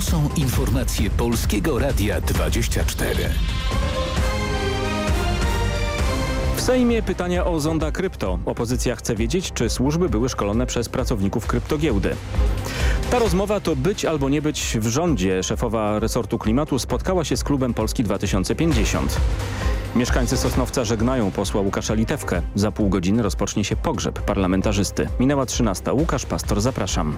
To są informacje Polskiego Radia 24. W Sejmie pytania o zonda krypto. Opozycja chce wiedzieć, czy służby były szkolone przez pracowników kryptogiełdy. Ta rozmowa to być albo nie być w rządzie. Szefowa resortu klimatu spotkała się z klubem Polski 2050. Mieszkańcy Sosnowca żegnają posła Łukasza Litewkę. Za pół godziny rozpocznie się pogrzeb parlamentarzysty. Minęła 13. Łukasz Pastor, zapraszam.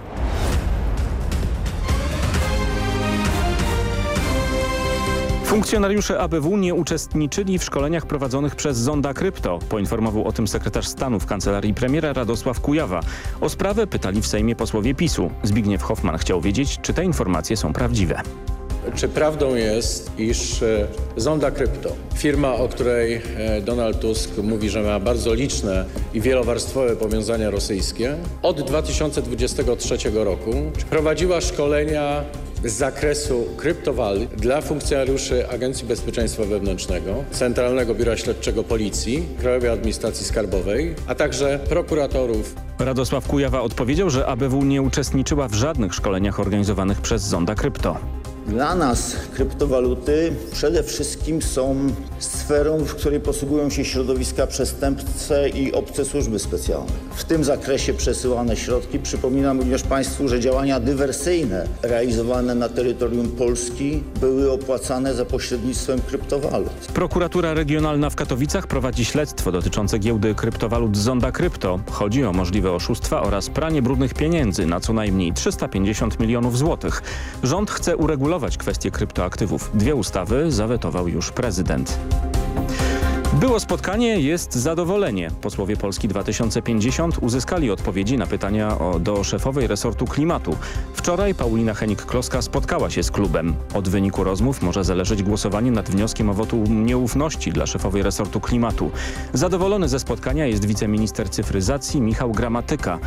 Funkcjonariusze ABW nie uczestniczyli w szkoleniach prowadzonych przez Zonda Krypto. Poinformował o tym sekretarz stanu w kancelarii premiera Radosław Kujawa. O sprawę pytali w Sejmie posłowie PiSu. Zbigniew Hoffman chciał wiedzieć, czy te informacje są prawdziwe. Czy prawdą jest, iż e, Zonda Krypto, firma, o której e, Donald Tusk mówi, że ma bardzo liczne i wielowarstwowe powiązania rosyjskie, od 2023 roku prowadziła szkolenia z zakresu kryptowalut dla funkcjonariuszy Agencji Bezpieczeństwa Wewnętrznego, Centralnego Biura Śledczego Policji, Krajowej Administracji Skarbowej, a także prokuratorów Radosław Kujawa odpowiedział, że ABW nie uczestniczyła w żadnych szkoleniach organizowanych przez Zonda Krypto. Dla nas kryptowaluty przede wszystkim są sferą, w której posługują się środowiska przestępcze i obce służby specjalne. W tym zakresie przesyłane środki. Przypominam również Państwu, że działania dywersyjne realizowane na terytorium Polski były opłacane za pośrednictwem kryptowalut. Prokuratura Regionalna w Katowicach prowadzi śledztwo dotyczące giełdy kryptowalut Zonda Krypto. Chodzi o możliwe oszustwa oraz pranie brudnych pieniędzy na co najmniej 350 milionów złotych. Rząd chce uregulować kwestię kryptoaktywów. Dwie ustawy zawetował już prezydent. Było spotkanie, jest zadowolenie. Posłowie Polski 2050 uzyskali odpowiedzi na pytania o, do szefowej resortu klimatu. Wczoraj Paulina Henik-Kloska spotkała się z klubem. Od wyniku rozmów może zależeć głosowanie nad wnioskiem o wotum nieufności dla szefowej resortu klimatu. Zadowolony ze spotkania jest wiceminister cyfryzacji Michał Gramatyka.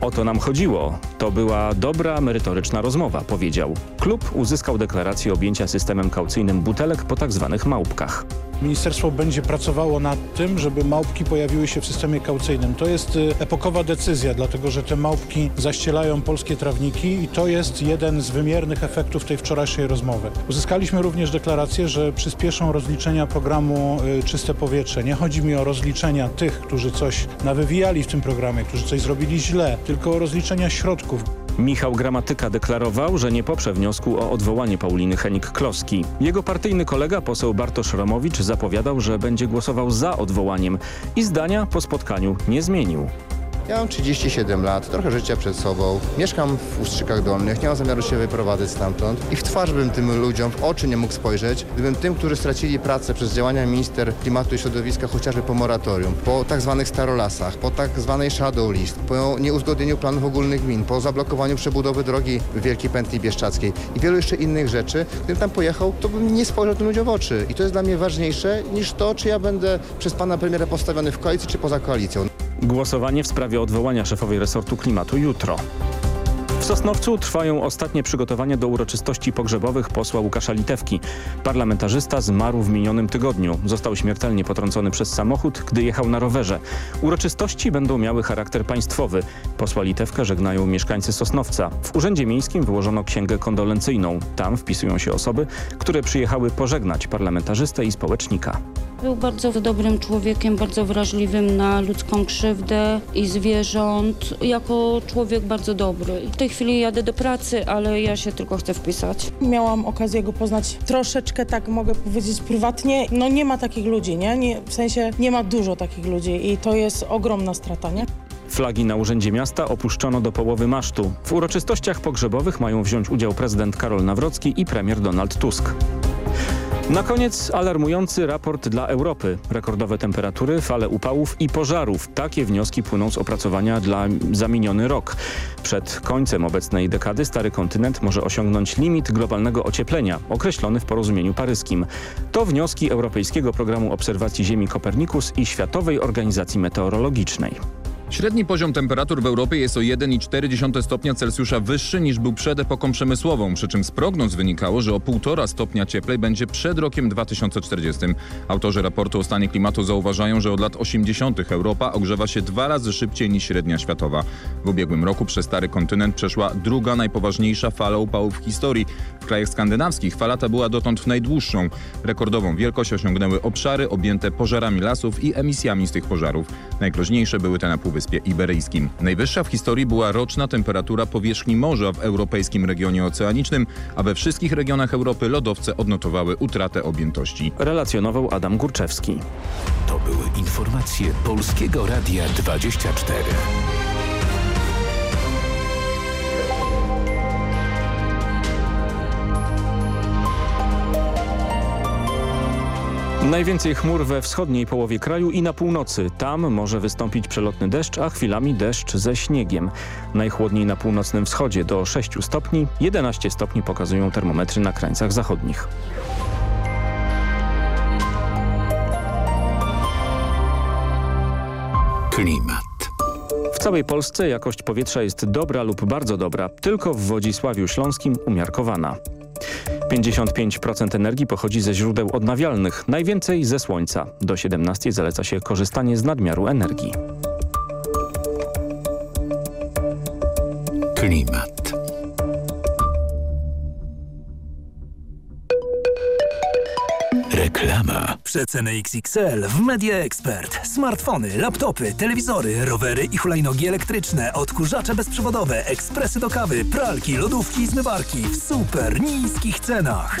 O to nam chodziło. To była dobra, merytoryczna rozmowa, powiedział. Klub uzyskał deklarację objęcia systemem kaucyjnym butelek po tak zwanych małpkach. Ministerstwo będzie pracowało nad tym, żeby małpki pojawiły się w systemie kaucyjnym. To jest y, epokowa decyzja, dlatego że te małpki zaścielają polskie trawniki i to jest jeden z wymiernych efektów tej wczorajszej rozmowy. Uzyskaliśmy również deklarację, że przyspieszą rozliczenia programu y, Czyste Powietrze. Nie chodzi mi o rozliczenia tych, którzy coś nawywijali w tym programie, którzy coś zrobili źle, tylko o rozliczenia środków. Michał Gramatyka deklarował, że nie poprze wniosku o odwołanie Pauliny Henik-Kloski. Jego partyjny kolega, poseł Bartosz Romowicz, zapowiadał, że będzie głosował za odwołaniem i zdania po spotkaniu nie zmienił. Ja mam 37 lat, trochę życia przed sobą. Mieszkam w Ustrzykach Dolnych, nie mam zamiaru się wyprowadzać stamtąd. I w twarz bym tym ludziom w oczy nie mógł spojrzeć, gdybym tym, którzy stracili pracę przez działania minister klimatu i środowiska, chociażby po moratorium, po tak zwanych starolasach, po tak zwanej shadow list, po nieuzgodnieniu planów ogólnych gmin, po zablokowaniu przebudowy drogi Wielkiej Pętli Bieszczackiej i wielu jeszcze innych rzeczy, gdybym tam pojechał, to bym nie spojrzał tym ludziom w oczy. I to jest dla mnie ważniejsze niż to, czy ja będę przez pana premiera postawiony w koalicji, czy poza koalicją. Głosowanie w sprawie odwołania szefowej resortu klimatu jutro. W Sosnowcu trwają ostatnie przygotowania do uroczystości pogrzebowych posła Łukasza Litewki. Parlamentarzysta zmarł w minionym tygodniu. Został śmiertelnie potrącony przez samochód, gdy jechał na rowerze. Uroczystości będą miały charakter państwowy. Posła Litewkę żegnają mieszkańcy Sosnowca. W Urzędzie Miejskim wyłożono księgę kondolencyjną. Tam wpisują się osoby, które przyjechały pożegnać parlamentarzystę i społecznika. Był bardzo dobrym człowiekiem, bardzo wrażliwym na ludzką krzywdę i zwierząt. Jako człowiek bardzo dobry. W tej chwili jadę do pracy, ale ja się tylko chcę wpisać. Miałam okazję go poznać troszeczkę, tak mogę powiedzieć, prywatnie. No nie ma takich ludzi, nie? nie w sensie nie ma dużo takich ludzi i to jest ogromna strata, nie? Flagi na Urzędzie Miasta opuszczono do połowy masztu. W uroczystościach pogrzebowych mają wziąć udział prezydent Karol Nawrocki i premier Donald Tusk. Na koniec alarmujący raport dla Europy. Rekordowe temperatury, fale upałów i pożarów. Takie wnioski płyną z opracowania dla za miniony rok. Przed końcem obecnej dekady stary kontynent może osiągnąć limit globalnego ocieplenia, określony w porozumieniu paryskim. To wnioski Europejskiego Programu Obserwacji Ziemi Kopernikus i Światowej Organizacji Meteorologicznej. Średni poziom temperatur w Europie jest o 1,4 stopnia Celsjusza wyższy niż był przed epoką przemysłową, przy czym z prognoz wynikało, że o 1,5 stopnia cieplej będzie przed rokiem 2040. Autorzy raportu o stanie klimatu zauważają, że od lat 80. Europa ogrzewa się dwa razy szybciej niż średnia światowa. W ubiegłym roku przez stary kontynent przeszła druga najpoważniejsza fala upałów w historii. W krajach skandynawskich fala ta była dotąd najdłuższą. Rekordową wielkość osiągnęły obszary objęte pożarami lasów i emisjami z tych pożarów. Najgroźniejsze były te na Półwyspie Iberyjskim. Najwyższa w historii była roczna temperatura powierzchni morza w europejskim regionie oceanicznym, a we wszystkich regionach Europy lodowce odnotowały utratę objętości. Relacjonował Adam Górczewski. To były informacje Polskiego Radia 24. Najwięcej chmur we wschodniej połowie kraju i na północy. Tam może wystąpić przelotny deszcz, a chwilami deszcz ze śniegiem. Najchłodniej na północnym wschodzie do 6 stopni, 11 stopni pokazują termometry na krańcach zachodnich. Klimat. W całej Polsce jakość powietrza jest dobra lub bardzo dobra, tylko w Wodzisławiu Śląskim umiarkowana. 55% energii pochodzi ze źródeł odnawialnych, najwięcej ze słońca. Do 17 zaleca się korzystanie z nadmiaru energii. Klimat. Reklama. Przeceny XXL w Media Expert. Smartfony, laptopy, telewizory, rowery i hulajnogi elektryczne, odkurzacze bezprzewodowe, ekspresy do kawy, pralki, lodówki i zmywarki w super niskich cenach.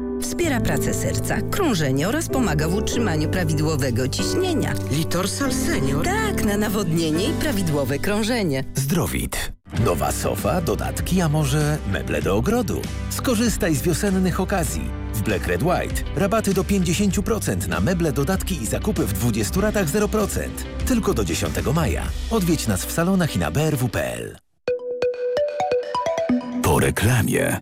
wspiera pracę serca, krążenie oraz pomaga w utrzymaniu prawidłowego ciśnienia. Litorsal Senior? Tak, na nawodnienie i prawidłowe krążenie. Zdrowit. Nowa sofa, dodatki, a może meble do ogrodu? Skorzystaj z wiosennych okazji. W Black Red White rabaty do 50% na meble, dodatki i zakupy w 20 ratach 0%. Tylko do 10 maja. Odwiedź nas w salonach i na brw.pl. Po reklamie.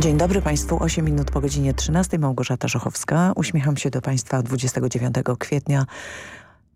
Dzień dobry Państwu, 8 minut po godzinie 13. Małgorzata Żochowska. Uśmiecham się do Państwa 29 kwietnia.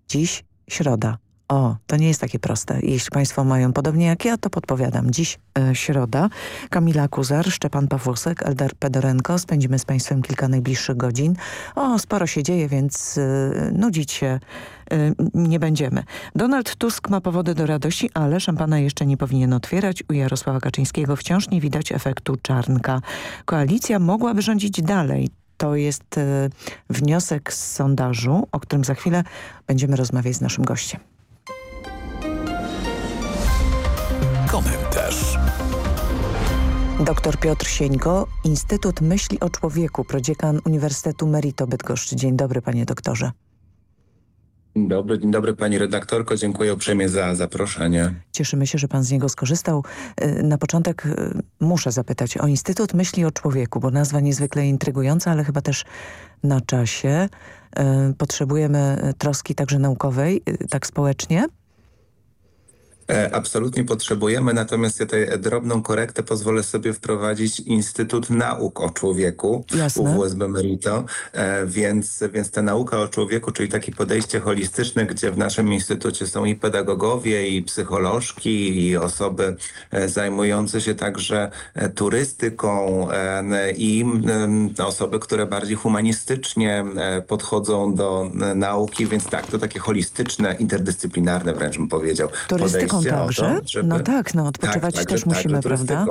Dziś środa. O, to nie jest takie proste. Jeśli Państwo mają podobnie jak ja, to podpowiadam. Dziś e, środa. Kamila Kuzar, Szczepan Pawłusek, Eldar Pedorenko. Spędzimy z Państwem kilka najbliższych godzin. O, sporo się dzieje, więc e, nudzić się e, nie będziemy. Donald Tusk ma powody do radości, ale szampana jeszcze nie powinien otwierać. U Jarosława Kaczyńskiego wciąż nie widać efektu czarnka. Koalicja mogłaby rządzić dalej. To jest e, wniosek z sondażu, o którym za chwilę będziemy rozmawiać z naszym gościem. Dr Piotr Sieńko, Instytut Myśli o Człowieku, prodziekan Uniwersytetu Merito Bydgoszczy. Dzień dobry panie doktorze. Dzień dobry, dzień dobry pani redaktorko. Dziękuję uprzejmie za zaproszenie. Cieszymy się, że pan z niego skorzystał. Y, Na początek y, muszę zapytać o Instytut Myśli o Człowieku, bo nazwa niezwykle intrygująca, ale chyba też na czasie. Y, Potrzebujemy troski także naukowej, tak społecznie. E, Absolutnie potrzebujemy, natomiast ja tutaj drobną korektę pozwolę sobie wprowadzić. Instytut Nauk o Człowieku Jasne. UWSB Merito, e, więc, więc ta nauka o człowieku, czyli takie podejście holistyczne, gdzie w naszym instytucie są i pedagogowie, i psycholożki, i osoby e, zajmujące się także turystyką i osoby, które bardziej humanistycznie podchodzą do nauki, więc tak, to takie holistyczne, interdyscyplinarne wręcz bym powiedział Turystyką także? to, żeby... No tak, no odpoczywać tak, też musimy, także prawda?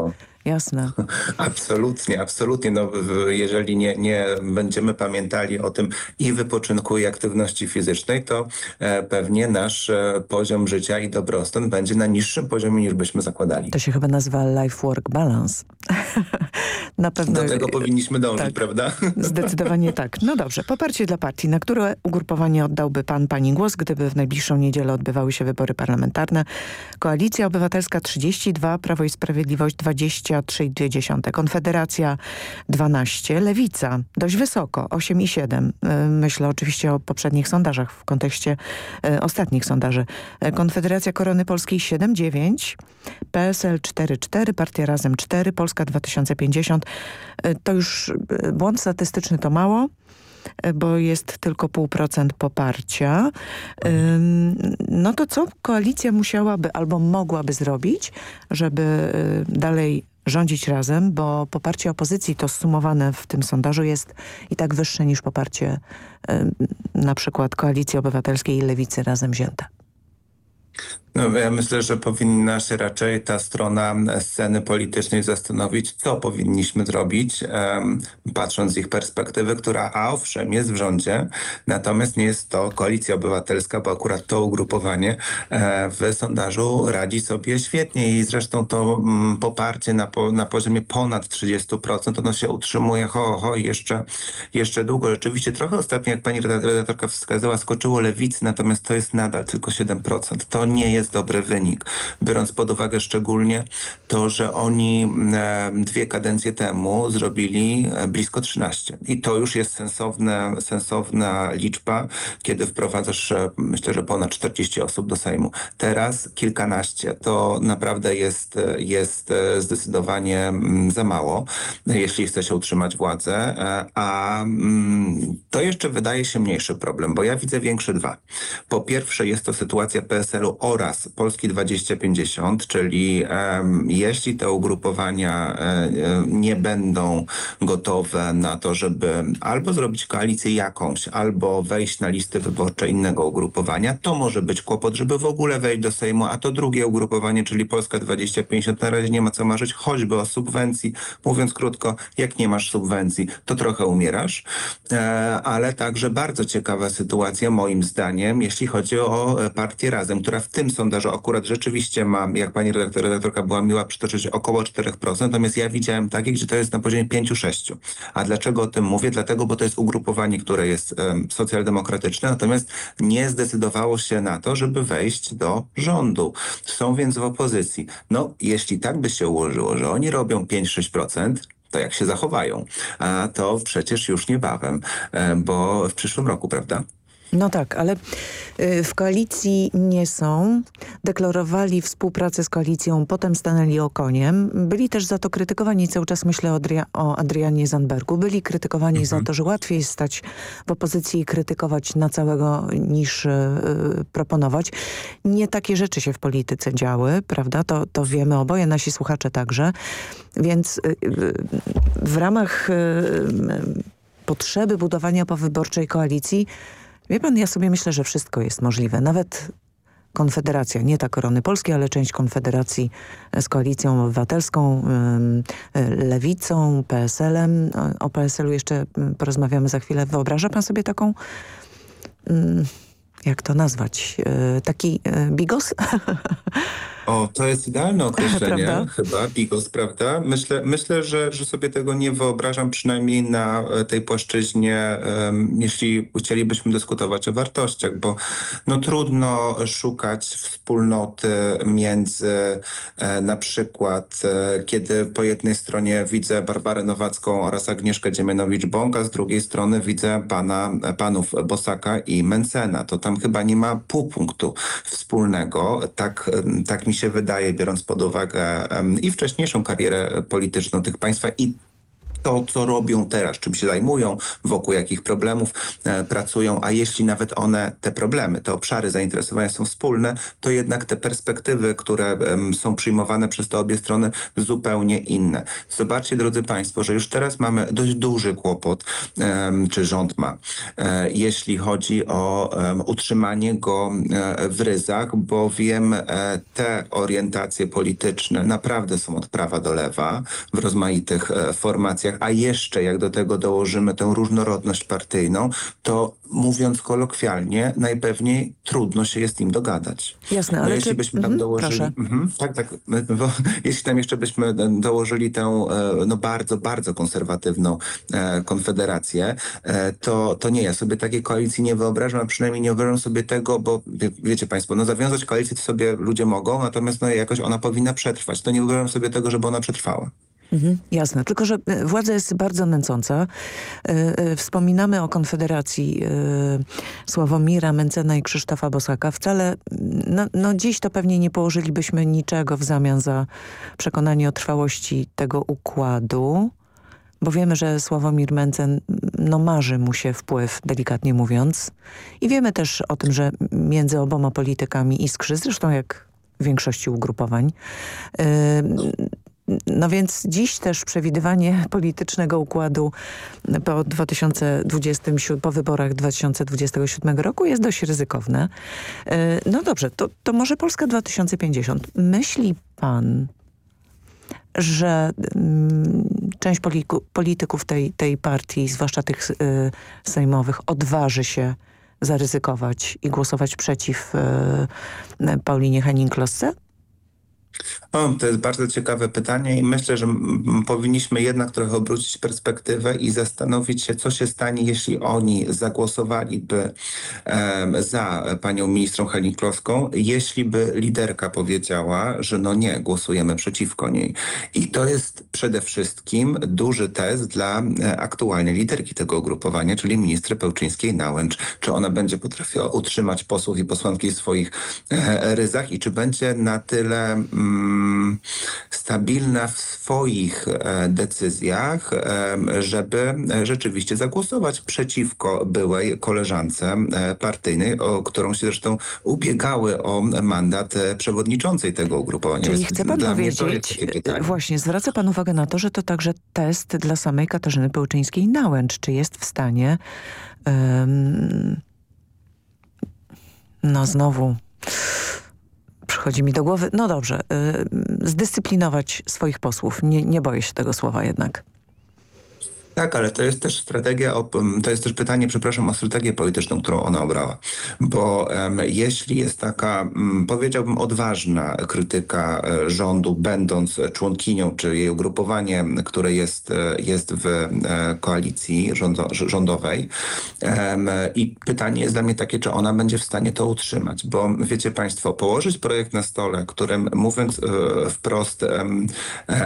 Jasne. Absolutnie, absolutnie. No, jeżeli nie, nie będziemy pamiętali o tym i wypoczynku, i aktywności fizycznej, to e, pewnie nasz e, poziom życia i dobrostan będzie na niższym poziomie niż byśmy zakładali. To się chyba nazywa life-work balance. Na pewno. Do tego powinniśmy dążyć, tak. prawda? Zdecydowanie tak. No dobrze, poparcie dla partii, na które ugrupowanie oddałby pan, pani głos, gdyby w najbliższą niedzielę odbywały się wybory parlamentarne. Koalicja Obywatelska 32, Prawo i Sprawiedliwość 23,2, Konfederacja 12, Lewica dość wysoko 8,7. Y, Myślę oczywiście o poprzednich sondażach w kontekście y, ostatnich sondaży. Y, Konfederacja Korony Polskiej 7,9, PSL 4,4, Partia Razem 4, Polska 2050. Y, To już błąd statystyczny to mało bo jest tylko pół procent poparcia. Ym, No to co koalicja musiałaby albo mogłaby zrobić, żeby dalej rządzić razem, bo poparcie opozycji to sumowane w tym sondażu jest i tak wyższe niż poparcie ym, na przykład Koalicji Obywatelskiej i Lewicy razem wzięte. No, ja myślę, że powinna się raczej ta strona sceny politycznej zastanowić, co powinniśmy zrobić, patrząc z ich perspektywy, która a owszem jest w rządzie, natomiast nie jest to koalicja obywatelska, bo akurat to ugrupowanie e, w sondażu radzi sobie świetnie i zresztą to mm, poparcie na, po, na poziomie ponad 30%, ono się utrzymuje ho, ho jeszcze, jeszcze długo. Rzeczywiście trochę ostatnio, jak pani reda- redaktorka wskazała, skoczyło lewicy, natomiast to jest nadal tylko 7%. To nie jest dobry wynik, biorąc pod uwagę szczególnie to, że oni e, dwie kadencje temu zrobili e, blisko 13. I to już jest sensowne, sensowna liczba, kiedy wprowadzasz, e, myślę, że ponad 40 osób do Sejmu. Teraz kilkanaście. To naprawdę jest, jest zdecydowanie mm, za mało, jeśli chce się utrzymać władzę. A mm, to jeszcze wydaje się mniejszy problem, bo ja widzę większe dwa. Po pierwsze jest to sytuacja PSL-u oraz Polski 2050, czyli jeśli te ugrupowania e, e, nie będą gotowe na to, żeby albo zrobić koalicję jakąś, albo wejść na listy wyborcze innego ugrupowania, to może być kłopot, żeby w ogóle wejść do Sejmu, a to drugie ugrupowanie, czyli Polska 2050 na razie nie ma co marzyć, choćby o subwencji. Mówiąc krótko, jak nie masz subwencji, to trochę umierasz, e, ale także bardzo ciekawa sytuacja moim zdaniem, jeśli chodzi o partię Razem, która w tym sondażu akurat rzeczywiście ma, jak pani redaktor, redaktorka była miła przytoczyć, około 4%, natomiast ja widziałem takie, gdzie to jest na poziomie 5-6. A dlaczego o tym mówię? Dlatego, bo to jest ugrupowanie, które jest em, socjaldemokratyczne, natomiast nie zdecydowało się na to, żeby wejść do rządu. Są więc w opozycji. No, jeśli tak by się ułożyło, że oni robią 5-6%, to jak się zachowają? A to przecież już niebawem, bo w przyszłym roku, prawda? No tak, ale y, w koalicji nie są. Deklarowali współpracę z koalicją, potem stanęli okoniem. Byli też za to krytykowani, cały czas myślę o, Adria o Adrianie Zandbergu. Byli krytykowani za to, że łatwiej jest stać w opozycji i krytykować na całego niż y, y, proponować. Nie takie rzeczy się w polityce działy, prawda? To, to wiemy oboje, nasi słuchacze także. Więc y, y, w ramach y, y, potrzeby budowania powyborczej koalicji Wie pan, ja sobie myślę, że wszystko jest możliwe. Nawet Konfederacja, nie ta Korony Polskiej, ale część Konfederacji z Koalicją Obywatelską, y, Lewicą, PSL-em. O- PSL-u jeszcze y, porozmawiamy za chwilę. Wyobraża pan sobie taką, ym, jak to nazwać, y, taki bigos? O, to jest idealne określenie Prawda? chyba, bigos, prawda? Myślę, myślę że, że sobie tego nie wyobrażam, przynajmniej na e, tej płaszczyźnie, em, jeśli chcielibyśmy dyskutować o wartościach, bo no trudno szukać wspólnoty między e, na przykład, e, kiedy po jednej stronie widzę Barbarę Nowacką oraz Agnieszkę Dziemianowicz-Bąk, a z drugiej strony widzę pana, panów Bosaka i Mencena. To tam chyba nie ma pół punktu wspólnego. Tak, tak mi się wydaje, biorąc pod uwagę i wcześniejszą karierę polityczną tych państwa i to, co robią teraz, czym się zajmują, wokół jakich problemów e, pracują, a jeśli nawet one, te problemy, te obszary zainteresowania są wspólne, to jednak te perspektywy, które em, są przyjmowane przez te obie strony zupełnie inne. Zobaczcie, drodzy Państwo, że już teraz mamy dość duży kłopot, em, czy rząd ma, e, jeśli chodzi o em, utrzymanie go e, w ryzach, bowiem e, te orientacje polityczne naprawdę są od prawa do lewa w rozmaitych e, formacjach, a jeszcze jak do tego dołożymy tę różnorodność partyjną, to mówiąc kolokwialnie, najpewniej trudno się jest im dogadać. Jasne, No ale jeśli czy... byśmy tam Mhm, dołożyli... Mhm, tak, tak. Bo jeśli tam jeszcze byśmy e, dołożyli tę e, no bardzo, bardzo konserwatywną e, konfederację, e, to, to nie, ja sobie takiej koalicji nie wyobrażam, a przynajmniej nie wyobrażam sobie tego, bo wie, wiecie Państwo, no zawiązać koalicję to sobie ludzie mogą, natomiast no jakoś ona powinna przetrwać. To nie wyobrażam sobie tego, żeby ona przetrwała. Mhm, jasne, tylko że e, władza jest bardzo nęcąca. E, e, Wspominamy o Konfederacji Sławomira Mencena i Krzysztofa Bosaka. Wcale, no, no dziś to pewnie nie położylibyśmy niczego w zamian za przekonanie o trwałości tego układu, bo wiemy, że Sławomir Mencen, no marzy mu się wpływ, delikatnie mówiąc. I wiemy też o tym, że między oboma politykami iskrzy, zresztą jak większości ugrupowań, no więc dziś też przewidywanie politycznego układu po 2027, po wyborach 2027 roku jest dość ryzykowne. E, No dobrze, to, to może Polska 2050. Myśli pan, że mm, część polityków tej, tej partii, zwłaszcza tych y, sejmowych, odważy się zaryzykować i głosować przeciw y, Paulinie Henning-Klosce? O, to jest bardzo ciekawe pytanie i myślę, że powinniśmy jednak trochę obrócić perspektywę i zastanowić się, co się stanie, jeśli oni zagłosowaliby em, za panią ministrą Henning-Kloską, jeśli by liderka powiedziała, że no nie, głosujemy przeciwko niej. I to jest przede wszystkim duży test dla e, aktualnej liderki tego ugrupowania, czyli ministry Pełczyńskiej-Nałęcz. Czy ona będzie potrafiła utrzymać posłów i posłanki w swoich e, ryzach i czy będzie na tyle stabilna w swoich e, decyzjach, żeby rzeczywiście zagłosować przeciwko byłej koleżance e, partyjnej, o którą się zresztą ubiegały o mandat e, przewodniczącej tego ugrupowania. Czyli Więc chce pan powiedzieć, właśnie zwraca pan uwagę na to, że to także test dla samej Katarzyny Pełczyńskiej-Nałęcz. Czy jest w stanie em, no znowu przychodzi mi do głowy, no dobrze, y, zdyscyplinować swoich posłów. Nie, nie boję się tego słowa jednak. Tak, ale to jest też strategia, o- to jest też pytanie, przepraszam, o strategię polityczną, którą ona obrała. Bo em, jeśli jest taka, mm, powiedziałbym, odważna krytyka e, rządu, będąc członkinią, czy jej ugrupowanie, które jest, e, jest w e, koalicji rządo, rządowej. I pytanie jest dla mnie takie, czy ona będzie w stanie to utrzymać. Bo wiecie Państwo, położyć projekt na stole, którym mówiąc wprost,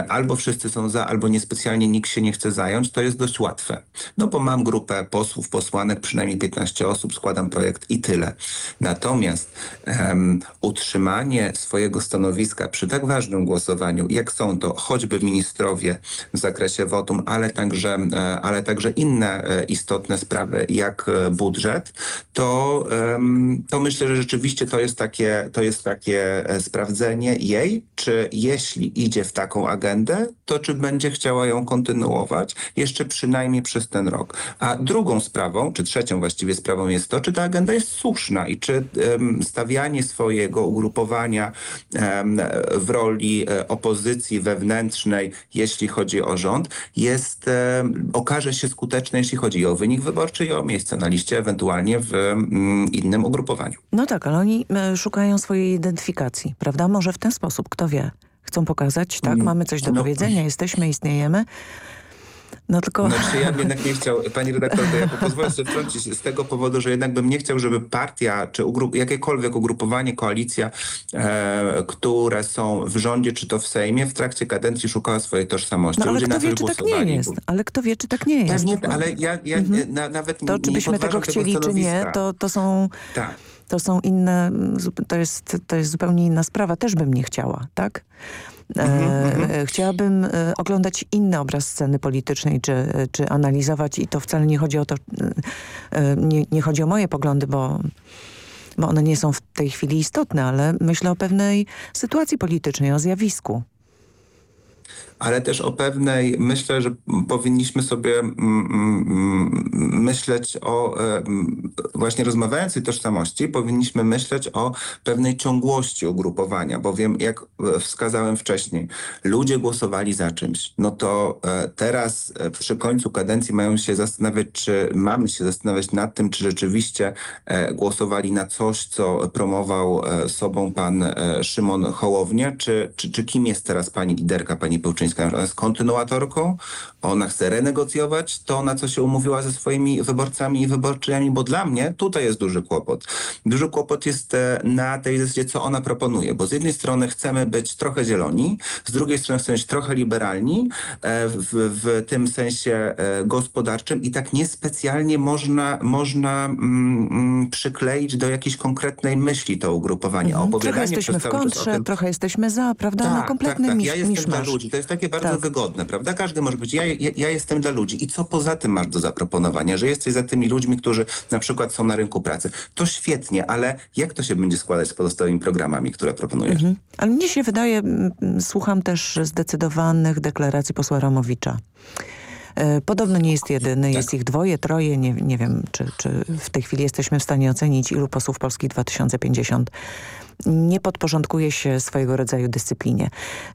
albo wszyscy są za, albo niespecjalnie nikt się nie chce zająć, to jest dość łatwe. No bo mam grupę posłów, posłanek, przynajmniej 15 osób, składam projekt i tyle. Natomiast em, utrzymanie swojego stanowiska przy tak ważnym głosowaniu, jak są to choćby ministrowie w zakresie wotum, ale także, e, ale także inne e, istotne sprawy, jak e, budżet, to, em, to myślę, że rzeczywiście to jest takie, to jest takie sprawdzenie jej, czy jeśli idzie w taką agendę, to czy będzie chciała ją kontynuować jeszcze przynajmniej przez ten rok. A drugą sprawą, czy trzecią właściwie sprawą jest to, czy ta agenda jest słuszna i czy em, stawianie swojego ugrupowania em, w roli e, opozycji wewnętrznej, jeśli chodzi o rząd, jest, em, okaże się skuteczne, jeśli chodzi o wynik wyborczy i o miejsce na liście, ewentualnie w innym ugrupowaniu. No tak, ale oni e, szukają swojej identyfikacji, prawda? Może w ten sposób, kto wie. Chcą pokazać, tak, Mm, mamy coś do no. powiedzenia, jesteśmy, istniejemy. No tylko... Znaczy ja bym jednak nie chciał, pani redaktorko, ja pozwolę sobie wtrącić z tego powodu, że jednak bym nie chciał, żeby partia, czy ugrup, jakiekolwiek ugrupowanie, koalicja, e, które są w rządzie, czy to w Sejmie, w trakcie kadencji szukała swojej tożsamości. No ale Ludzie kto to wie, czy tak nie jest. Ale kto wie, czy tak nie jest. nie, ale ja, ja na, nawet To nie czy byśmy tego chcieli, czy nie, to, to są... Tak. to są inne, to jest, to jest zupełnie inna sprawa. Też bym nie chciała, tak? E, chciałabym e, oglądać inny obraz sceny politycznej, czy, czy analizować i to wcale nie chodzi o to, e, nie, nie chodzi o moje poglądy, bo bo one nie są w tej chwili istotne, ale myślę o pewnej sytuacji politycznej, o zjawisku ale też o pewnej, myślę, że powinniśmy sobie mm, mm, myśleć o, e, właśnie rozmawiając o tożsamości, powinniśmy myśleć o pewnej ciągłości ugrupowania, bowiem jak wskazałem wcześniej, ludzie głosowali za czymś, no to e, teraz e, przy końcu kadencji mają się zastanawiać, czy mamy się zastanawiać nad tym, czy rzeczywiście głosowali na coś, co promował sobą pan Szymon Hołownia, czy, czy, czy kim jest teraz pani liderka, pani Pełczyńska? Kaczyńska, ona jest kontynuatorką, ona chce renegocjować to, na co się umówiła ze swoimi wyborcami i wyborczyniami, bo dla mnie tutaj jest duży kłopot. Duży kłopot jest e, na tej zasadzie, co ona proponuje, bo z jednej strony chcemy być trochę zieloni, z drugiej strony chcemy być trochę liberalni e, w, w tym sensie e, gospodarczym i tak niespecjalnie można, można mm, mm, przykleić do jakiejś konkretnej myśli to ugrupowanie. Mhm. Trochę jesteśmy w kontrze, tym... trochę jesteśmy za, prawda? Tak, no kompletny tak, tak. Misz, ja jestem dla ludzi. To jest takie bardzo tak. wygodne, prawda? Każdy może być, ja, ja, ja, jestem dla ludzi. I co poza tym masz do zaproponowania? Że jesteś za tymi ludźmi, którzy na przykład są na rynku pracy. To świetnie, ale jak to się będzie składać z pozostałymi programami, które proponujesz? Mhm. Ale mnie się wydaje, słucham też zdecydowanych deklaracji posła Romowicza. E, podobno nie jest jedyny, tak. jest ich dwoje, troje, nie, nie wiem, czy, czy w tej chwili jesteśmy w stanie ocenić, ilu posłów Polski 2050 nie podporządkuje się swojego rodzaju dyscyplinie.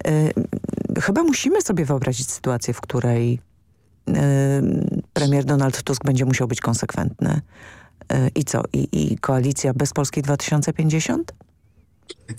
E, chyba musimy sobie wyobrazić sytuację, w której e, premier Donald Tusk będzie musiał być konsekwentny. I co? I, i koalicja bez Polski 2050?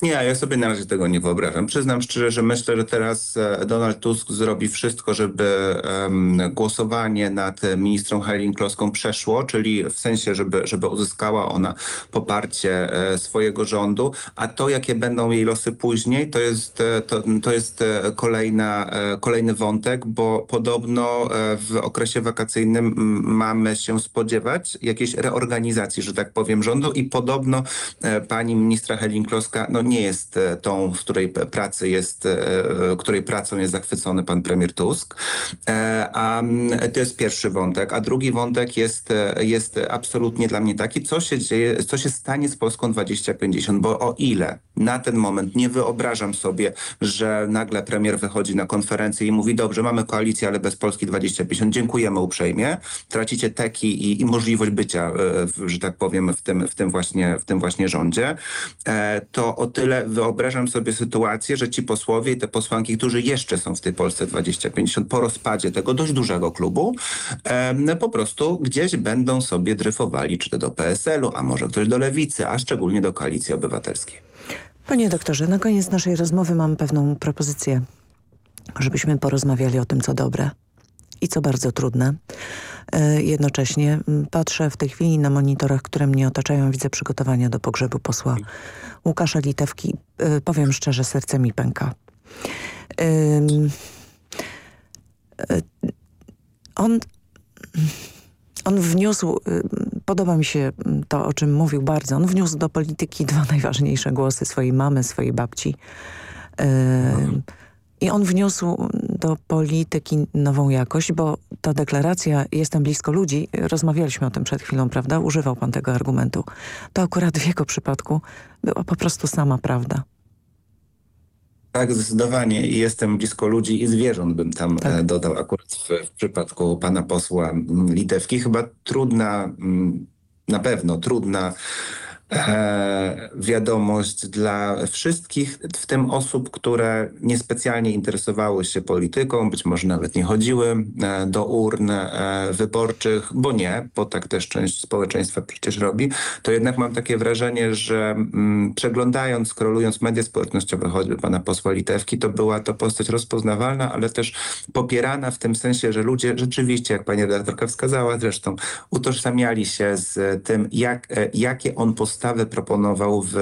Nie, ja sobie na razie tego nie wyobrażam. Przyznam szczerze, że myślę, że teraz e, Donald Tusk zrobi wszystko, żeby um, głosowanie nad ministrą Helen Kloską przeszło, czyli w sensie, żeby, żeby uzyskała ona poparcie e, swojego rządu, a to, jakie będą jej losy później, to jest, e, to, to jest e, kolejna, e, kolejny wątek, bo podobno e, w okresie wakacyjnym mamy się spodziewać jakiejś reorganizacji, że tak powiem, rządu i podobno pani ministra Helen Kloska no, nie jest e, tą, w której pracy jest, e, której pracą jest zachwycony pan premier Tusk. E, a to jest pierwszy wątek. A drugi wątek jest, jest absolutnie dla mnie taki, co się dzieje, co się stanie z Polską 2050, bo o ile na ten moment nie wyobrażam sobie, że nagle premier wychodzi na konferencję i mówi, dobrze, mamy koalicję, ale bez Polski 2050, dziękujemy uprzejmie, tracicie teki i, i możliwość bycia, że tak powiem, w tym, w tym, właśnie, w tym właśnie rządzie, to o tyle wyobrażam sobie sytuację, że ci posłowie i te posłanki, którzy jeszcze są w tej Polsce 2050 po rozpadzie tego dość dużego klubu, e, po prostu gdzieś będą sobie dryfowali, czy to do PSL-u, a może ktoś do Lewicy, a szczególnie do Koalicji Obywatelskiej. Panie doktorze, na koniec naszej rozmowy mam pewną propozycję, żebyśmy porozmawiali o tym, co dobre i co bardzo trudne. E, jednocześnie patrzę w tej chwili na monitorach, które mnie otaczają, widzę przygotowania do pogrzebu posła Łukasza Litewki. E, powiem szczerze, serce mi pęka. E, on, on wniósł, podoba mi się to, o czym mówił bardzo, on wniósł do polityki dwa najważniejsze głosy swojej mamy, swojej babci. I on wniósł do polityki nową jakość, bo ta deklaracja jestem blisko ludzi, rozmawialiśmy o tym przed chwilą, prawda? Używał pan tego argumentu. To akurat w jego przypadku była po prostu sama prawda. Tak, zdecydowanie. I jestem blisko ludzi i zwierząt bym tam tak. E, dodał akurat w, w, przypadku pana posła Litewki. Chyba trudna, na pewno trudna e, wiadomość dla wszystkich, w tym osób, które niespecjalnie interesowały się polityką, być może nawet nie chodziły e, do urn e, wyborczych, bo nie, bo tak też część społeczeństwa przecież robi, to jednak mam takie wrażenie, że mm, przeglądając, skrolując media społecznościowe, choćby pana posła Litewki, to była to postać rozpoznawalna, ale też popierana w tym sensie, że ludzie rzeczywiście, jak pani redaktorka wskazała zresztą, utożsamiali się z tym, jak, jakie on postawił postawy proponował w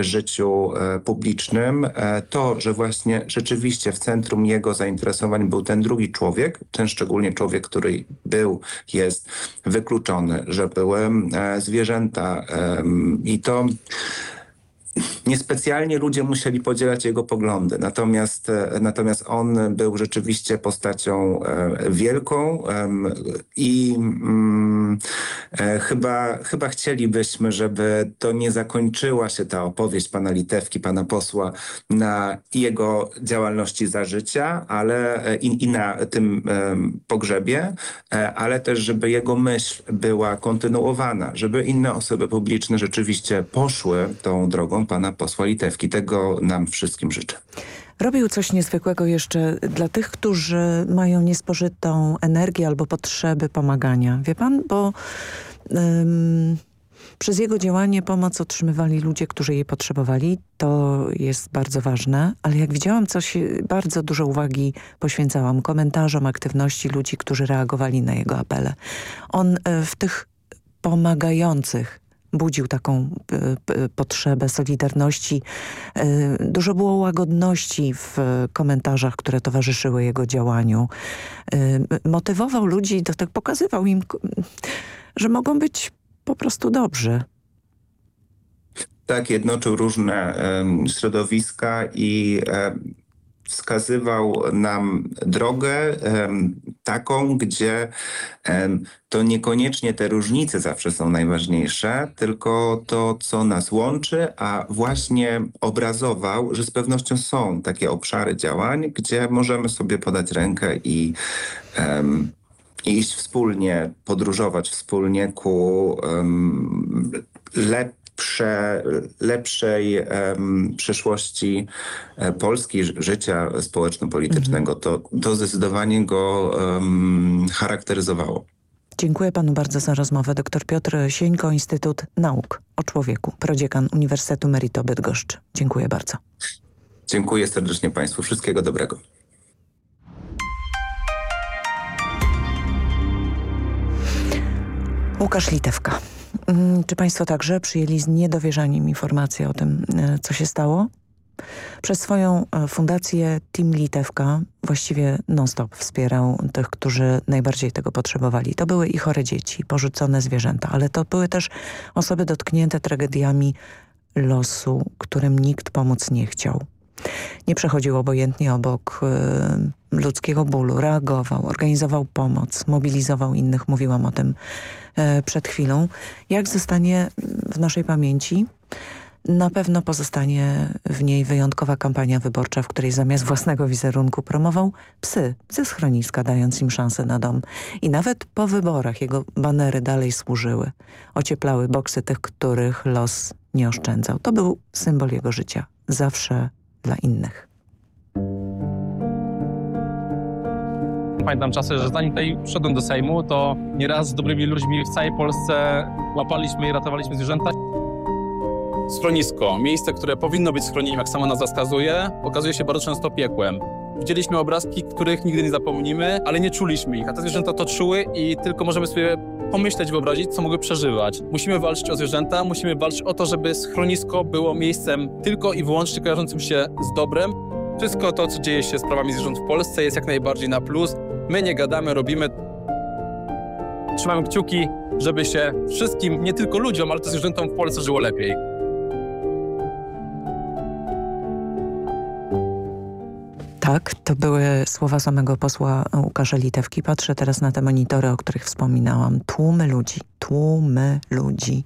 życiu publicznym. To, że właśnie rzeczywiście w centrum jego zainteresowań był ten drugi człowiek, ten szczególnie człowiek, który był, jest wykluczony, że były zwierzęta i to niespecjalnie ludzie musieli podzielać jego poglądy. Natomiast, e, natomiast on był rzeczywiście postacią e, wielką i mm, e, chyba, chyba chcielibyśmy, żeby to nie zakończyła się ta opowieść pana Litewki, pana posła na jego działalności za życia, ale i, i na tym pogrzebie, ale też, żeby jego myśl była kontynuowana, żeby inne osoby publiczne rzeczywiście poszły tą drogą pana posła Litewki. Tego nam wszystkim życzę. Robił coś niezwykłego jeszcze dla tych, którzy mają niespożytą energię albo potrzeby pomagania. Wie pan, bo ym, przez jego działanie pomoc otrzymywali ludzie, którzy jej potrzebowali. To jest bardzo ważne, ale jak widziałam coś, bardzo dużo uwagi poświęcałam komentarzom, aktywności ludzi, którzy reagowali na jego apele. On y, w tych pomagających budził taką potrzebę solidarności. E, dużo było łagodności w komentarzach, które towarzyszyły jego działaniu. E, motywował ludzi do tego, pokazywał im, że mogą być po prostu dobrzy. Tak, jednoczył różne środowiska i wskazywał nam drogę taką, gdzie to niekoniecznie te różnice zawsze są najważniejsze, tylko to, co nas łączy, a właśnie obrazował, że z pewnością są takie obszary działań, gdzie możemy sobie podać rękę i iść wspólnie, podróżować wspólnie ku um, lep prze, lepszej um, przyszłości e, Polski, życia społeczno-politycznego. Mhm. To, to zdecydowanie go um, charakteryzowało. Dziękuję panu bardzo za rozmowę. Dr Piotr Sieńko, Instytut Nauk o Człowieku, prodziekan Uniwersytetu Merito Bydgoszcz. Dziękuję bardzo. Dziękuję serdecznie państwu. Wszystkiego dobrego. Łukasz Litewka. Mm, czy Państwo także przyjęli z niedowierzaniem informację o tym, e, co się stało? Przez swoją e, fundację Team Litewka właściwie non-stop wspierał tych, którzy najbardziej tego potrzebowali. To były i chore dzieci, porzucone zwierzęta, ale to były też osoby dotknięte tragediami losu, którym nikt pomóc nie chciał. Nie przechodził obojętnie obok y, ludzkiego bólu, reagował, organizował pomoc, mobilizował innych. Mówiłam o tym przed chwilą. Jak zostanie w naszej pamięci? Na pewno pozostanie w niej wyjątkowa kampania wyborcza, w której zamiast własnego wizerunku promował psy ze schroniska, dając im szansę na dom. I nawet po wyborach jego banery dalej służyły. Ocieplały boksy tych, których los nie oszczędzał. To był symbol jego życia. Zawsze dla innych. Pamiętam czasy, że zanim tutaj przyszedłem do Sejmu, to nieraz z dobrymi ludźmi w całej Polsce łapaliśmy i ratowaliśmy zwierzęta. Schronisko, miejsce, które powinno być schronieniem, jak sama nazwa wskazuje, okazuje się bardzo często piekłem. Widzieliśmy obrazki, których nigdy nie zapomnimy, ale nie czuliśmy ich, a te zwierzęta to czuły i tylko możemy sobie pomyśleć, wyobrazić, co mogły przeżywać. Musimy walczyć o zwierzęta, musimy walczyć o to, żeby schronisko było miejscem tylko i wyłącznie kojarzącym się z dobrem. Wszystko to, co dzieje się z prawami zwierząt w Polsce jest jak najbardziej na plus. My nie gadamy, robimy. Trzymamy kciuki, żeby się wszystkim, nie tylko ludziom, ale też zwierzętom w Polsce żyło lepiej. Tak, to były słowa samego posła Łukasza Litewki. Patrzę teraz na te monitory, o których wspominałam. Tłumy ludzi, tłumy ludzi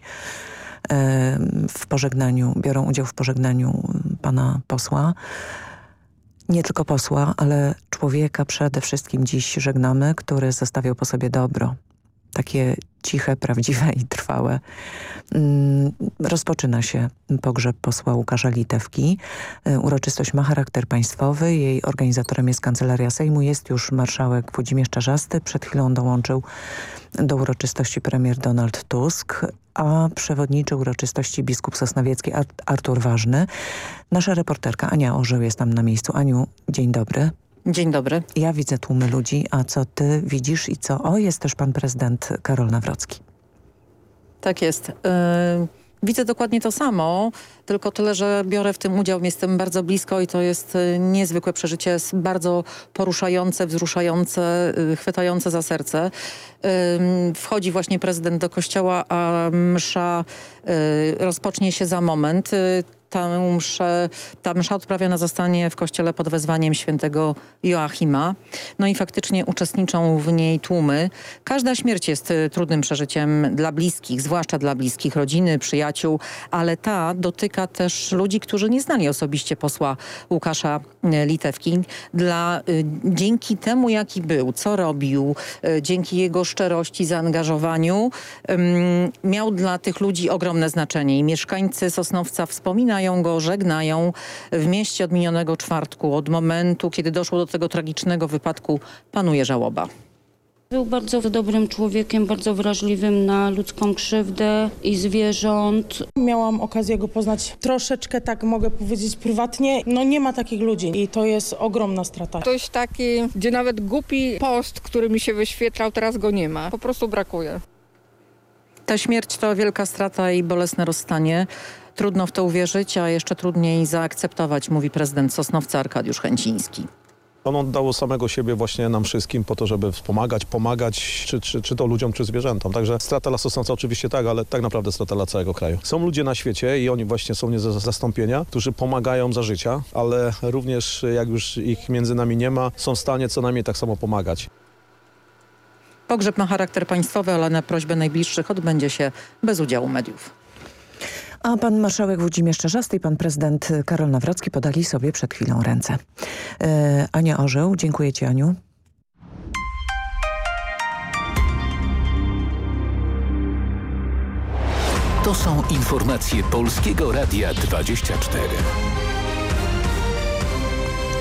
w pożegnaniu, biorą udział w pożegnaniu pana posła. Nie tylko posła, ale człowieka przede wszystkim dziś żegnamy, który zostawił po sobie dobro. Takie ciche, prawdziwe i trwałe. Mm, rozpoczyna się pogrzeb posła Łukasza Litewki. E, uroczystość ma charakter państwowy. Jej organizatorem jest Kancelaria Sejmu. Jest już marszałek Włodzimierz Czarzasty. Przed chwilą dołączył do uroczystości premier Donald Tusk, a przewodniczy uroczystości biskup Sosnowiecki Artur Ważny. Nasza reporterka Ania Orzeł jest tam na miejscu. Aniu, dzień dobry. Dzień dobry. Ja widzę tłumy ludzi, a co ty widzisz i co? O, jest też pan prezydent Karol Nawrocki. Tak jest. Yy, Widzę dokładnie to samo, tylko tyle, że biorę w tym udział, jestem bardzo blisko i to jest y, niezwykłe przeżycie, bardzo poruszające, wzruszające, y, chwytające za serce. Wchodzi właśnie prezydent do kościoła, a msza y, rozpocznie się za moment. Ta mszę, ta msza odprawiona zostanie w kościele pod wezwaniem świętego Joachima. No i faktycznie uczestniczą w niej tłumy. Każda śmierć jest y, trudnym przeżyciem dla bliskich, zwłaszcza dla bliskich, rodziny, przyjaciół, ale ta dotyka też ludzi, którzy nie znali osobiście posła Łukasza y, Litewki. Dla, y, dzięki temu, jaki był, co robił, dzięki jego szczerości, zaangażowaniu, miał dla tych ludzi ogromne znaczenie i mieszkańcy Sosnowca wspominają go, żegnają. W mieście od minionego czwartku, od momentu, kiedy doszło do tego tragicznego wypadku, panuje żałoba. Był bardzo dobrym człowiekiem, bardzo wrażliwym na ludzką krzywdę i zwierząt. Miałam okazję go poznać troszeczkę, tak mogę powiedzieć, prywatnie. No nie ma takich ludzi i to jest ogromna strata. Ktoś taki, gdzie nawet głupi post, który mi się wyświetlał, teraz go nie ma. Po prostu brakuje. Ta śmierć to wielka strata i bolesne rozstanie. Trudno w to uwierzyć, a jeszcze trudniej zaakceptować, mówi prezydent Sosnowca Arkadiusz Chęciński. On oddał samego siebie właśnie nam wszystkim po to, żeby wspomagać, pomagać, czy, czy, czy to ludziom, czy zwierzętom. Także strata dla Sosnowca oczywiście tak, ale tak naprawdę strata dla całego kraju. Są ludzie na świecie i oni właśnie są nie do zastąpienia, którzy pomagają za życia, ale również jak już ich między nami nie ma, są w stanie co najmniej tak samo pomagać. Pogrzeb ma charakter państwowy, ale na prośbę najbliższych odbędzie się bez udziału mediów. A pan marszałek Włodzimierz Czarzasty i pan prezydent Karol Nawrocki podali sobie przed chwilą ręce. E, Ania Orzeł, dziękuję ci Aniu. To są informacje Polskiego Radia 24.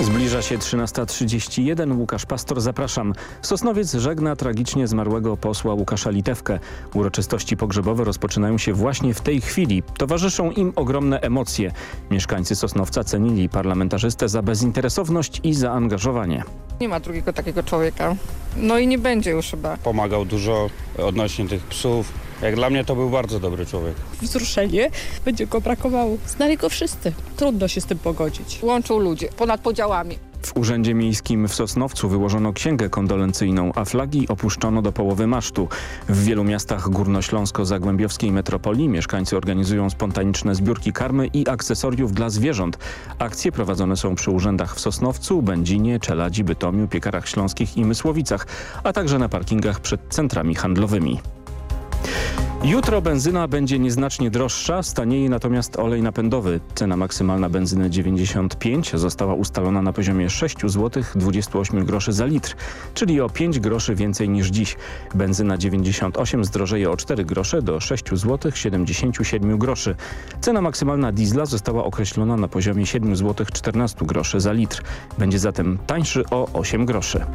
Zbliża się 13.31. Łukasz Pastor, zapraszam. Sosnowiec żegna tragicznie zmarłego posła Łukasza Litewkę. Uroczystości pogrzebowe rozpoczynają się właśnie w tej chwili. Towarzyszą im ogromne emocje. Mieszkańcy Sosnowca cenili parlamentarzystę za bezinteresowność i zaangażowanie. Nie ma drugiego takiego człowieka. No i nie będzie już chyba. Pomagał dużo odnośnie tych psów. Jak dla mnie to był bardzo dobry człowiek. Wzruszenie, będzie go brakowało. Znali go wszyscy. Trudno się z tym pogodzić. Łączą ludzie ponad podziałami. W Urzędzie Miejskim w Sosnowcu wyłożono księgę kondolencyjną, a flagi opuszczono do połowy masztu. W wielu miastach górnośląsko-zagłębiowskiej metropolii mieszkańcy organizują spontaniczne zbiórki karmy i akcesoriów dla zwierząt. Akcje prowadzone są przy urzędach w Sosnowcu, Będzinie, Czeladzi, Bytomiu, Piekarach Śląskich i Mysłowicach, a także na parkingach przed centrami handlowymi. Jutro benzyna będzie nieznacznie droższa, stanieje natomiast olej napędowy. Cena maksymalna benzyny 95 została ustalona na poziomie 6 zł 28 groszy za litr, czyli o 5 groszy więcej niż dziś. Benzyna 98 zdrożeje o 4 grosze do 6 zł 77 groszy. Cena maksymalna diesla została określona na poziomie 7 zł 14 groszy za litr. Będzie zatem tańszy o 8 groszy.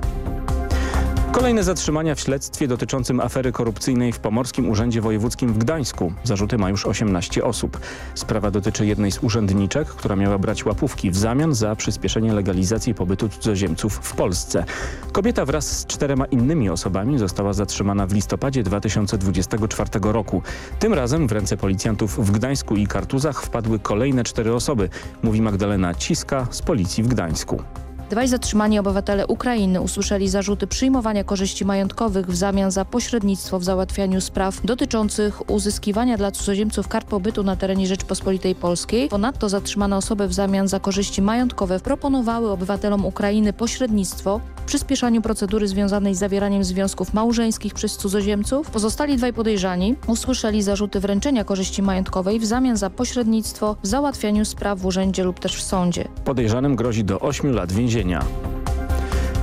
Kolejne zatrzymania w śledztwie dotyczącym afery korupcyjnej w Pomorskim Urzędzie Wojewódzkim w Gdańsku. Zarzuty ma już 18 osób. Sprawa dotyczy jednej z urzędniczek, która miała brać łapówki w zamian za przyspieszenie legalizacji pobytu cudzoziemców w Polsce. Kobieta wraz z czterema innymi osobami została zatrzymana w listopadzie 2024 roku. Tym razem w ręce policjantów w Gdańsku i Kartuzach wpadły kolejne cztery osoby, mówi Magdalena Ciska z policji w Gdańsku. Dwaj zatrzymani obywatele Ukrainy usłyszeli zarzuty przyjmowania korzyści majątkowych w zamian za pośrednictwo w załatwianiu spraw dotyczących uzyskiwania dla cudzoziemców kart pobytu na terenie Rzeczpospolitej Polskiej. Ponadto zatrzymane osoby w zamian za korzyści majątkowe proponowały obywatelom Ukrainy pośrednictwo w przyspieszaniu procedury związanej z zawieraniem związków małżeńskich przez cudzoziemców. Pozostali dwaj podejrzani usłyszeli zarzuty wręczenia korzyści majątkowej w zamian za pośrednictwo w załatwianiu spraw w urzędzie lub też w sądzie. Podejrzanym grozi do 8 lat więzienia.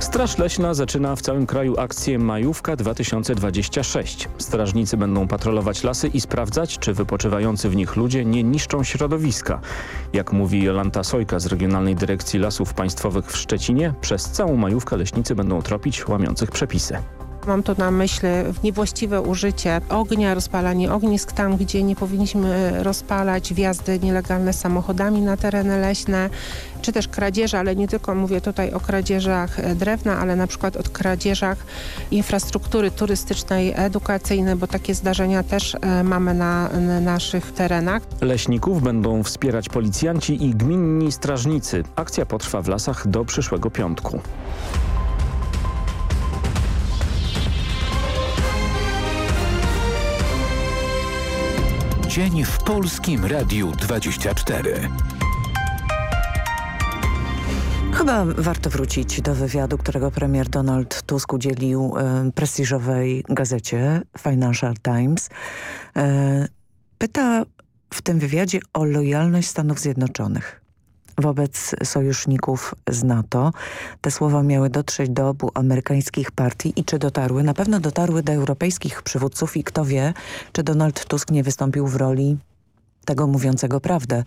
Straż Leśna zaczyna w całym kraju akcję Majówka 2026. Strażnicy będą patrolować lasy i sprawdzać, czy wypoczywający w nich ludzie nie niszczą środowiska. Jak mówi Jolanta Sojka z Regionalnej Dyrekcji Lasów Państwowych w Szczecinie, przez całą majówkę leśnicy będą tropić łamiących przepisy. Mam tu na myśli niewłaściwe użycie ognia, rozpalanie ognisk tam, gdzie nie powinniśmy rozpalać, wjazdy nielegalne samochodami na tereny leśne, czy też kradzieże, ale nie tylko mówię tutaj o kradzieżach drewna, ale na przykład o kradzieżach infrastruktury turystycznej, edukacyjnej, bo takie zdarzenia też e, mamy na, na naszych terenach. Leśników będą wspierać policjanci i gminni strażnicy. Akcja potrwa w lasach do przyszłego piątku. Dzień w Polskim Radiu 24. Chyba warto wrócić do wywiadu, którego premier Donald Tusk udzielił e, prestiżowej gazecie Financial Times. E, pyta w tym wywiadzie o lojalność Stanów Zjednoczonych wobec sojuszników z NATO. Te słowa miały dotrzeć do obu amerykańskich partii i czy dotarły? Na pewno dotarły do europejskich przywódców i kto wie, czy Donald Tusk nie wystąpił w roli tego mówiącego prawdę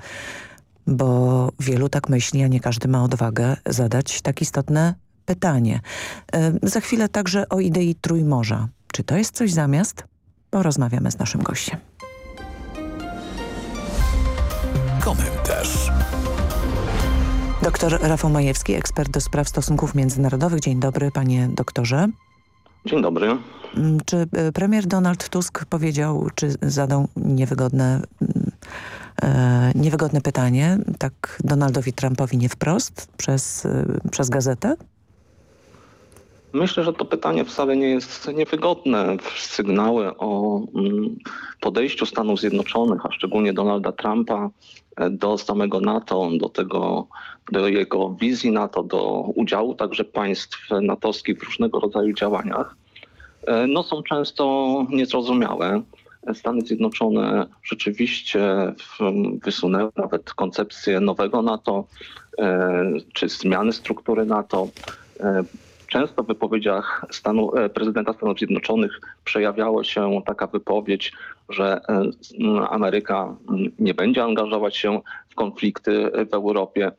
bo wielu tak myśli, a nie każdy ma odwagę zadać tak istotne pytanie. Za chwilę także o idei Trójmorza. Czy to jest coś zamiast? Porozmawiamy z naszym gościem. Komentarz. Doktor Rafał Majewski, ekspert do spraw stosunków międzynarodowych. Dzień dobry, panie doktorze. Dzień dobry. Czy premier Donald Tusk powiedział, czy zadał niewygodne e, niewygodne pytanie, tak Donaldowi Trumpowi nie wprost, przez, przez gazetę? Myślę, że to pytanie wcale nie jest niewygodne. Sygnały o podejściu Stanów Zjednoczonych, a szczególnie Donalda Trumpa do samego NATO, do tego, do jego wizji NATO, do udziału także państw natowskich w różnego rodzaju działaniach, no są często niezrozumiałe. Stany Zjednoczone rzeczywiście wysunęły nawet koncepcję nowego NATO, czy zmiany struktury NATO. Często w wypowiedziach stanu, prezydenta Stanów Zjednoczonych przejawiało się taka wypowiedź, że Ameryka nie będzie angażować się w konflikty w Europie.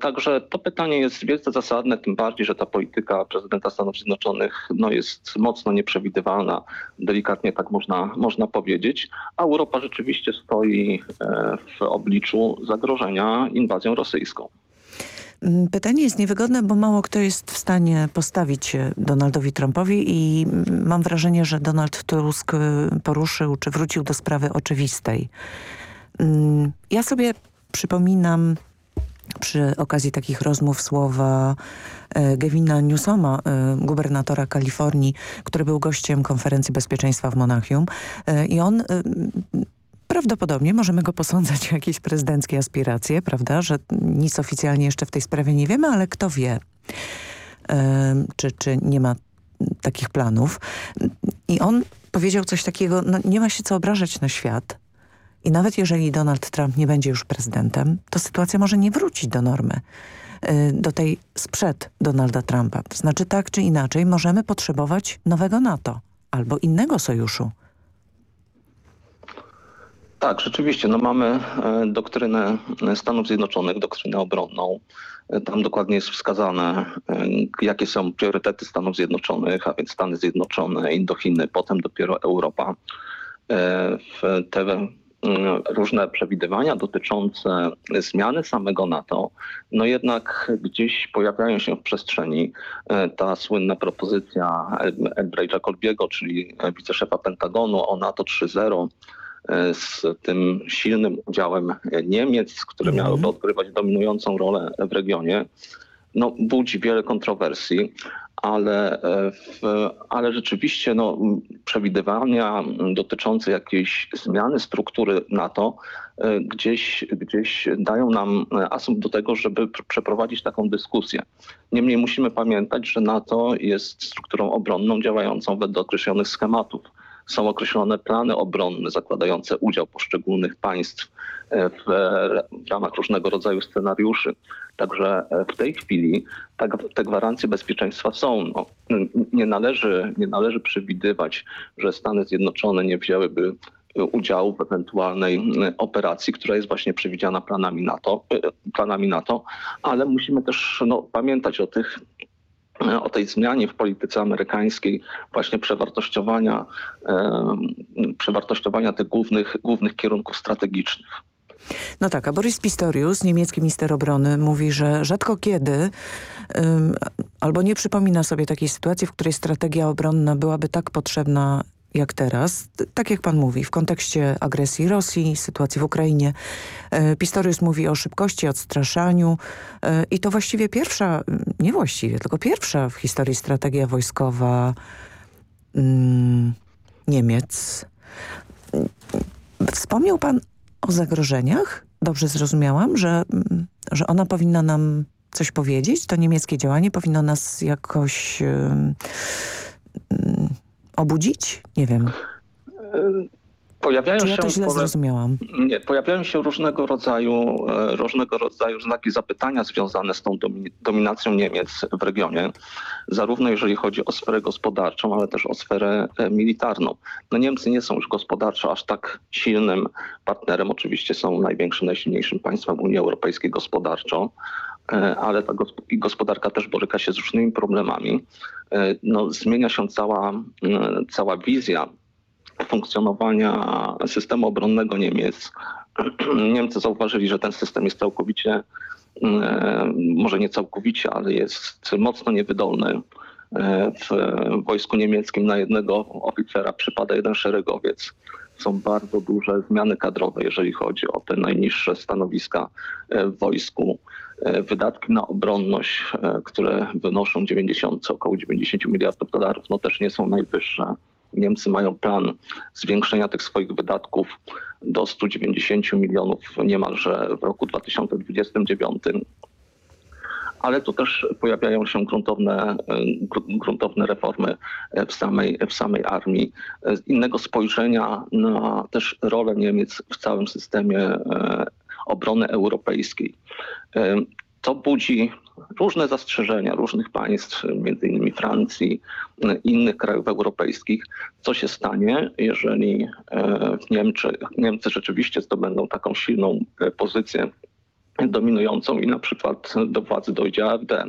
Także to pytanie jest wielce zasadne, tym bardziej, że ta polityka prezydenta Stanów Zjednoczonych no, jest mocno nieprzewidywalna, delikatnie tak można, można powiedzieć, a Europa rzeczywiście stoi w obliczu zagrożenia inwazją rosyjską. Pytanie jest niewygodne, bo mało kto jest w stanie postawić się Donaldowi Trumpowi i mam wrażenie, że Donald Tusk poruszył czy wrócił do sprawy oczywistej. Ja sobie przypominam przy okazji takich rozmów słowa Gavina Newsoma, gubernatora Kalifornii, który był gościem konferencji bezpieczeństwa w Monachium i on Prawdopodobnie możemy go posądzać o jakieś prezydenckie aspiracje, prawda, że nic oficjalnie jeszcze w tej sprawie nie wiemy, ale kto wie, czy, czy nie ma takich planów. I on powiedział coś takiego, no nie ma się co obrażać na świat i nawet jeżeli Donald Trump nie będzie już prezydentem, to sytuacja może nie wrócić do normy do tej sprzed Donalda Trumpa. To znaczy tak czy inaczej możemy potrzebować nowego NATO albo innego sojuszu. Tak, rzeczywiście. No mamy doktrynę Stanów Zjednoczonych, doktrynę obronną. Tam dokładnie jest wskazane, jakie są priorytety Stanów Zjednoczonych, a więc Stany Zjednoczone, Indochiny, potem dopiero Europa. Te różne przewidywania dotyczące zmiany samego NATO, no jednak gdzieś pojawiają się w przestrzeni ta słynna propozycja Elbreja Colbiego, czyli wiceszefa Pentagonu o NATO 3.0, z tym silnym udziałem Niemiec, które miałyby odgrywać dominującą rolę w regionie, no, budzi wiele kontrowersji, ale, w, ale rzeczywiście no, przewidywania dotyczące jakiejś zmiany struktury NATO gdzieś, gdzieś dają nam asumpt do tego, żeby przeprowadzić taką dyskusję. Niemniej musimy pamiętać, że NATO jest strukturą obronną działającą wedle określonych schematów są określone plany obronne zakładające udział poszczególnych państw w, w ramach różnego rodzaju scenariuszy. Także w tej chwili te gwarancje bezpieczeństwa są. No, nie, należy, nie należy przewidywać, że Stany Zjednoczone nie wzięłyby udziału w ewentualnej operacji, która jest właśnie przewidziana planami NATO, planami NATO ale musimy też no, pamiętać o tych o tej zmianie w polityce amerykańskiej, właśnie przewartościowania, przewartościowania tych głównych, głównych kierunków strategicznych. No tak, a Boris Pistorius, niemiecki minister obrony, mówi, że rzadko kiedy albo nie przypomina sobie takiej sytuacji, w której strategia obronna byłaby tak potrzebna jak teraz, tak jak pan mówi, w kontekście agresji Rosji, sytuacji w Ukrainie. E, Pistorius mówi o szybkości, odstraszaniu e, i to właściwie pierwsza, nie właściwie, tylko pierwsza w historii strategia wojskowa mm, Niemiec. Wspomniał pan o zagrożeniach? Dobrze zrozumiałam, że, mm, że ona powinna nam coś powiedzieć? To niemieckie działanie powinno nas jakoś... Obudzić? Nie wiem. Pojawiają Czy ja to źle zrozumiałam? Nie, pojawiają się różnego rodzaju, e, różnego rodzaju znaki zapytania związane z tą dominacją Niemiec w regionie, zarówno jeżeli chodzi o sferę gospodarczą, ale też o sferę e, militarną. No Niemcy nie są już gospodarczo aż tak silnym partnerem, oczywiście są największym, najsilniejszym państwem Unii Europejskiej gospodarczo, ale ta gospodarka też boryka się z różnymi problemami. No, zmienia się cała, cała wizja funkcjonowania systemu obronnego Niemiec. Niemcy zauważyli, że ten system jest całkowicie, e, może nie całkowicie, ale jest mocno niewydolny. E, w wojsku niemieckim na jednego oficera przypada jeden szeregowiec. Są bardzo duże zmiany kadrowe, jeżeli chodzi o te najniższe stanowiska e, w wojsku. Wydatki na obronność, które wynoszą 90, około 90 miliardów dolarów, no też nie są najwyższe. Niemcy mają plan zwiększenia tych swoich wydatków do 190 milionów niemalże w roku 2029 ale tu też pojawiają się gruntowne, gruntowne reformy w samej, w samej armii. Innego spojrzenia na też rolę Niemiec w całym systemie e, obrony europejskiej. E, to budzi różne zastrzeżenia różnych państw, między innymi Francji, innych krajów europejskich, co się stanie, jeżeli e, Niemcy, Niemcy rzeczywiście zdobędą taką silną e, pozycję dominującą i na przykład do władzy dojdzie AfD.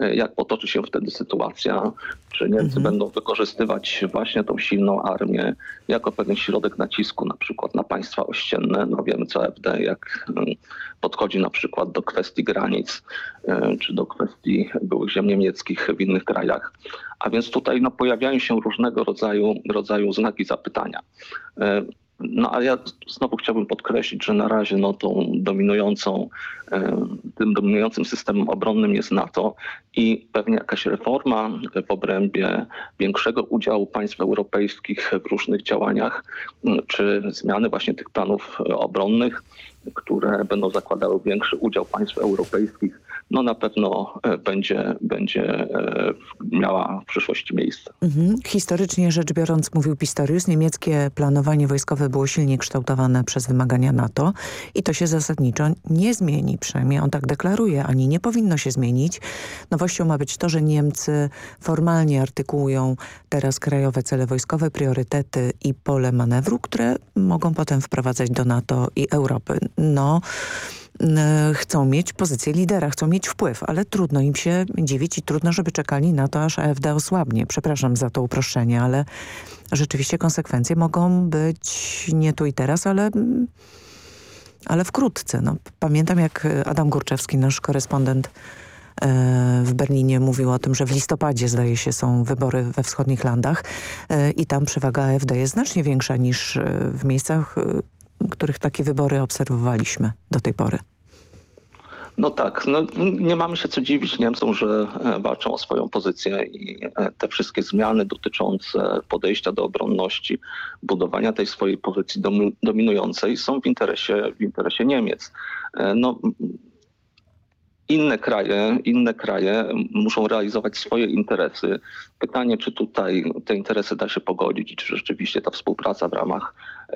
E, jak potoczy się wtedy sytuacja? Czy Niemcy mhm. będą wykorzystywać właśnie tą silną armię jako pewien środek nacisku na przykład na państwa ościenne? No wiemy co AfD, jak mm, podchodzi na przykład do kwestii granic e, czy do kwestii byłych ziem niemieckich w innych krajach. A więc tutaj no, pojawiają się różnego rodzaju, rodzaju znaki zapytania. E, no a ja znowu chciałbym podkreślić, że na razie no, tą dominującą, tym dominującym systemem obronnym jest NATO i pewnie jakaś reforma w obrębie większego udziału państw europejskich w różnych działaniach, czy zmiany właśnie tych planów obronnych, które będą zakładały większy udział państw europejskich no na pewno e, będzie, będzie e, miała w przyszłości miejsce. Mhm. Historycznie rzecz biorąc, mówił Pistorius, niemieckie planowanie wojskowe było silnie kształtowane przez wymagania NATO i to się zasadniczo nie zmieni, przynajmniej on tak deklaruje, ani nie powinno się zmienić. Nowością ma być to, że Niemcy formalnie artykułują teraz krajowe cele wojskowe, priorytety i pole manewru, które mogą potem wprowadzać do NATO i Europy. No, chcą mieć pozycję lidera, chcą mieć wpływ, ale trudno im się dziwić i trudno, żeby czekali na to, aż AfD osłabnie. Przepraszam za to uproszczenie, ale rzeczywiście konsekwencje mogą być nie tu i teraz, ale, ale wkrótce. No, pamiętam jak Adam Górczewski, nasz korespondent e, w Berlinie mówił o tym, że w listopadzie zdaje się są wybory we wschodnich landach e, i tam przewaga AfD jest znacznie większa niż w miejscach których takie wybory obserwowaliśmy do tej pory. No tak, no, nie mamy się co dziwić Niemcom, że e, walczą o swoją pozycję i e, te wszystkie zmiany dotyczące podejścia do obronności, budowania tej swojej pozycji dominującej są w interesie, w interesie Niemiec. E, no, inne kraje, inne kraje muszą realizować swoje interesy. Pytanie, czy tutaj te interesy da się pogodzić czy rzeczywiście ta współpraca w ramach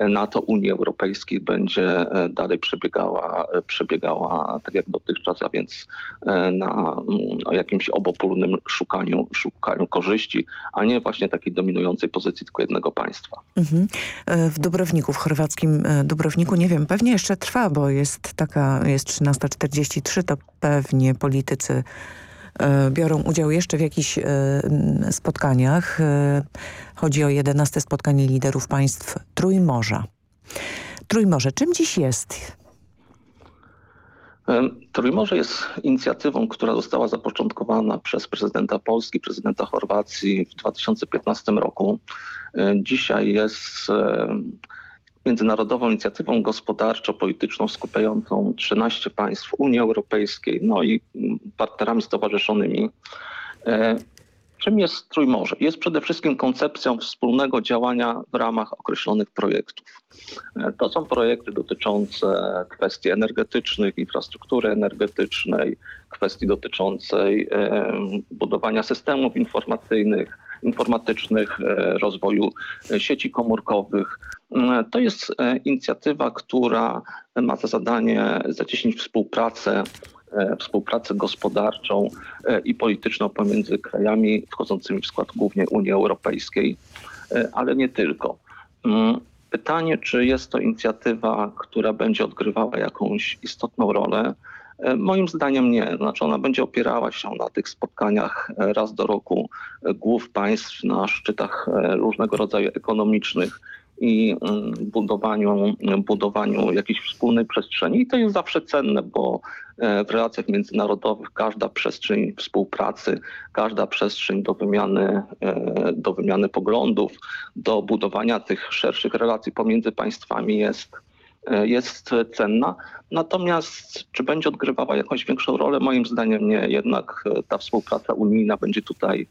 NATO Unii Europejskiej będzie e, dalej przebiegała, e, przebiegała tak jak dotychczas, a więc e, na mm, jakimś obopólnym szukaniu, szukaniu korzyści, a nie właśnie takiej dominującej pozycji tylko jednego państwa. Mhm. W Dubrowniku, w chorwackim Dubrowniku, nie wiem, pewnie jeszcze trwa, bo jest taka, jest 13.43, to pewnie politycy biorą udział jeszcze w jakichś spotkaniach. Chodzi o 11 spotkanie liderów państw Trójmorza. Trójmorze, czym dziś jest? Trójmorze jest inicjatywą, która została zapoczątkowana przez prezydenta Polski, prezydenta Chorwacji w 2015 roku. Dzisiaj jest międzynarodową inicjatywą gospodarczo-polityczną skupiającą 13 państw Unii Europejskiej, no i partnerami stowarzyszonymi. Czym jest Trójmorze? Jest przede wszystkim koncepcją wspólnego działania w ramach określonych projektów. To są projekty dotyczące kwestii energetycznych, infrastruktury energetycznej, kwestii dotyczącej budowania systemów informacyjnych, informatycznych, e, rozwoju sieci komórkowych. To jest e, inicjatywa, która ma za zadanie zacieśnić współpracę E, współpracę gospodarczą e, i polityczną pomiędzy krajami wchodzącymi w skład głównie Unii Europejskiej, e, ale nie tylko. Mm, pytanie, czy jest to inicjatywa, która będzie odgrywała jakąś istotną rolę? Moim zdaniem nie. Znaczy ona będzie opierała się na tych spotkaniach raz do roku głów państw na szczytach różnego rodzaju ekonomicznych i mm, budowaniu, budowaniu jakiejś wspólnej przestrzeni. I to jest zawsze cenne, bo e, w relacjach międzynarodowych każda przestrzeń współpracy, każda przestrzeń do wymiany, e, do wymiany poglądów, do budowania tych szerszych relacji pomiędzy państwami jest, e, jest cenna. Natomiast czy będzie odgrywała jakąś większą rolę? Moim zdaniem nie. Jednak ta współpraca unijna będzie tutaj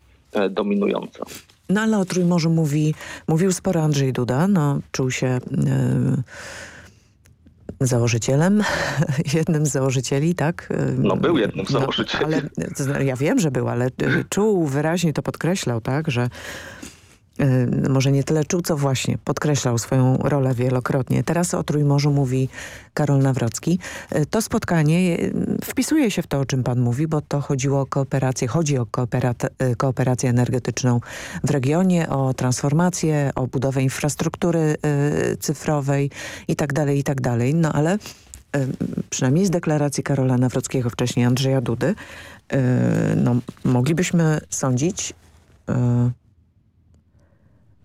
dominująca. No ale o Trójmorzu mówi, mówił sporo Andrzej Duda, no czuł się... Yy założycielem, jednym z założycieli, tak? No był jednym z no, założycieli. No, ale, ja wiem, że był, ale czuł, wyraźnie to podkreślał, tak, że może nie tyle czuł, co właśnie podkreślał swoją rolę wielokrotnie. Teraz o Trójmorzu mówi Karol Nawrocki. Y, to spotkanie y, wpisuje się w to, o czym pan mówi, bo to chodziło o kooperację, chodzi o kooperację energetyczną w regionie, o transformację, o budowę infrastruktury cyfrowej itd., tak itd. Tak no ale przynajmniej z deklaracji Karola Nawrockiego, wcześniej Andrzeja Dudy, no, moglibyśmy sądzić,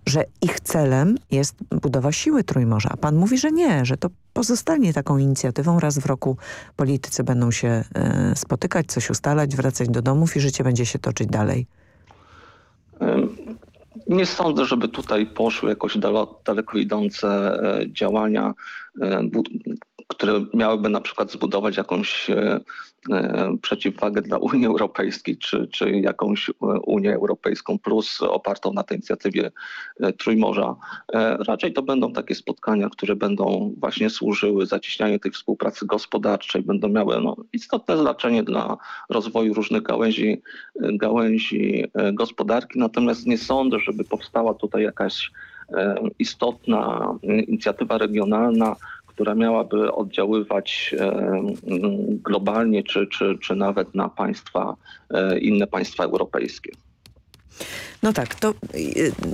że ich celem jest budowa siły Trójmorza. A pan mówi, że nie, że to pozostanie taką inicjatywą. Raz w roku politycy będą się y, spotykać, coś ustalać, wracać do domów i życie będzie się toczyć dalej. Nie sądzę, żeby tutaj poszły jakoś daleko idące e, działania, e, które miałyby na przykład zbudować jakąś E, przeciwwagę dla Unii Europejskiej, czy, czy jakąś Unię Europejską plus opartą na tej inicjatywie e, Trójmorza. E, raczej to będą takie spotkania, które będą właśnie służyły zacieśnianiu tej współpracy gospodarczej, będą miały no, istotne znaczenie dla rozwoju różnych gałęzi, gałęzi gospodarki, natomiast nie sądzę, żeby powstała tutaj jakaś istotna inicjatywa regionalna, która miałaby oddziaływać e, globalnie, czy, czy, czy nawet na państwa, e, inne państwa europejskie. No tak, to e,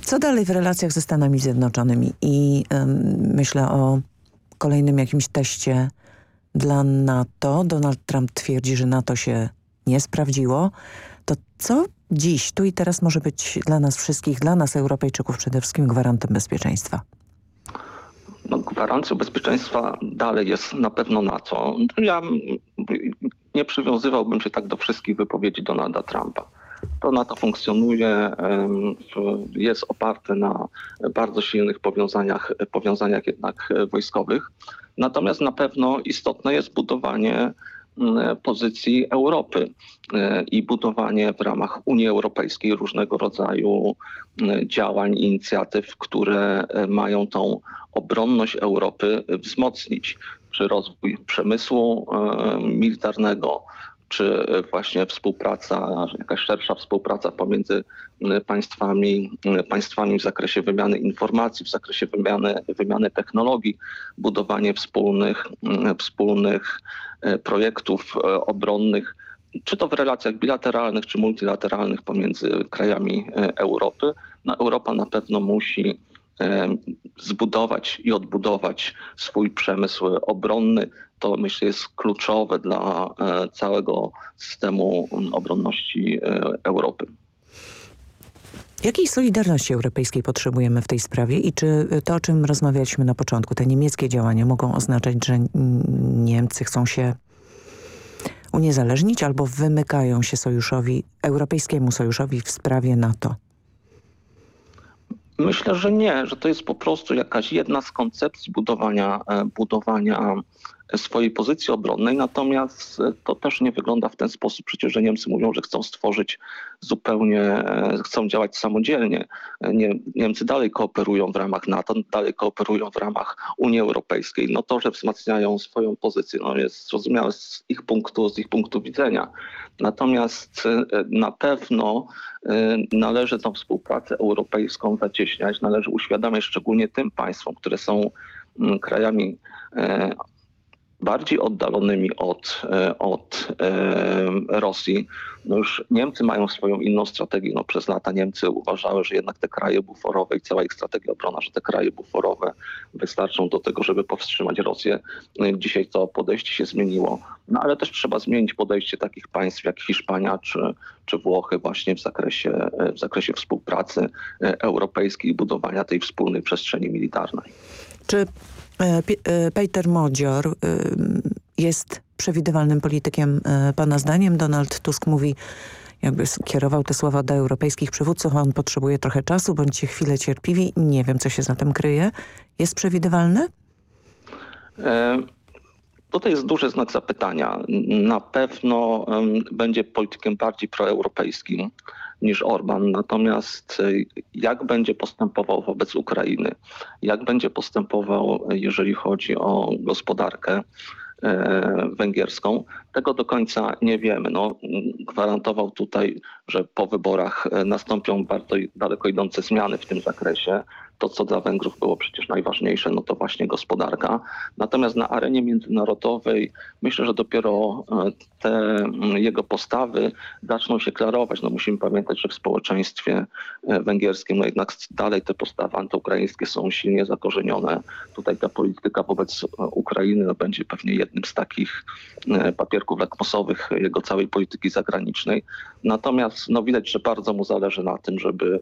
co dalej w relacjach ze Stanami Zjednoczonymi? I myślę o kolejnym jakimś teście dla NATO. Donald Trump twierdzi, że NATO się nie sprawdziło. To co dziś, tu i teraz może być dla nas wszystkich, dla nas Europejczyków przede wszystkim gwarantem bezpieczeństwa? No, gwarancją bezpieczeństwa dalej jest na pewno NATO. Ja nie przywiązywałbym się tak do wszystkich wypowiedzi Donalda Trumpa. To NATO funkcjonuje, jest oparte na bardzo silnych powiązaniach, powiązaniach jednak wojskowych. Natomiast na pewno istotne jest budowanie pozycji Europy i budowanie w ramach Unii Europejskiej różnego rodzaju działań, inicjatyw, które mają tą obronność Europy wzmocnić, czy rozwój przemysłu e, militarnego, czy właśnie współpraca, jakaś szersza współpraca pomiędzy państwami, państwami w zakresie wymiany informacji, w zakresie wymiany, wymiany technologii, budowanie wspólnych, wspólnych e, projektów e, obronnych, czy to w relacjach bilateralnych, czy multilateralnych pomiędzy krajami Europy. No, Europa na pewno musi zbudować i odbudować swój przemysł obronny, to myślę jest kluczowe dla całego systemu obronności Europy. Jakiej solidarności europejskiej potrzebujemy w tej sprawie i czy to, o czym rozmawialiśmy na początku, te niemieckie działania mogą oznaczać, że Niemcy chcą się uniezależnić albo wymykają się sojuszowi, europejskiemu sojuszowi w sprawie NATO? Myślę, że nie, że to jest po prostu jakaś jedna z koncepcji budowania, e, budowania swojej pozycji obronnej, natomiast to też nie wygląda w ten sposób. Przecież, że Niemcy mówią, że chcą stworzyć zupełnie, e, chcą działać samodzielnie. Nie, Niemcy dalej kooperują w ramach NATO, dalej kooperują w ramach Unii Europejskiej. No to, że wzmacniają swoją pozycję, no jest zrozumiałe z ich punktu, z ich punktu widzenia. Natomiast e, na pewno e, należy tą współpracę europejską zacieśniać, należy uświadamiać szczególnie tym państwom, które są krajami bardziej oddalonymi od, e, od e, Rosji. No już Niemcy mają swoją inną strategię. No przez lata Niemcy uważały, że jednak te kraje buforowe i cała ich strategia obrona, że te kraje buforowe wystarczą do tego, żeby powstrzymać Rosję. No dzisiaj to podejście się zmieniło. No ale też trzeba zmienić podejście takich państw jak Hiszpania czy, czy Włochy właśnie w zakresie, w zakresie współpracy e, europejskiej i budowania tej wspólnej przestrzeni militarnej. Czy E, e, Peter Modzior e, jest przewidywalnym politykiem pana zdaniem. Donald Tusk mówi, jakby kierował te słowa do europejskich przywódców, on potrzebuje trochę czasu, bądźcie chwilę cierpliwi. Nie wiem, co się za tym kryje. Jest przewidywalny? E Tutaj jest duży znak zapytania. Na pewno będzie politykiem bardziej proeuropejskim niż Orban. Natomiast e, jak będzie postępował wobec Ukrainy, jak będzie postępował, jeżeli chodzi o gospodarkę e, węgierską, tego do końca nie wiemy. No, gwarantował tutaj, że po wyborach e, nastąpią bardzo daleko idące zmiany w tym zakresie to, co dla Węgrów było przecież najważniejsze, no to właśnie gospodarka. Natomiast na arenie międzynarodowej myślę, że dopiero e, te mm, jego postawy zaczną się klarować. No musimy pamiętać, że w społeczeństwie e, węgierskim no jednak dalej te postawy antyukraińskie są silnie zakorzenione. Tutaj ta polityka wobec e, Ukrainy no, będzie pewnie jednym z takich papierków lakmusowych jego całej polityki zagranicznej. Natomiast no, widać, że bardzo mu zależy na tym, żeby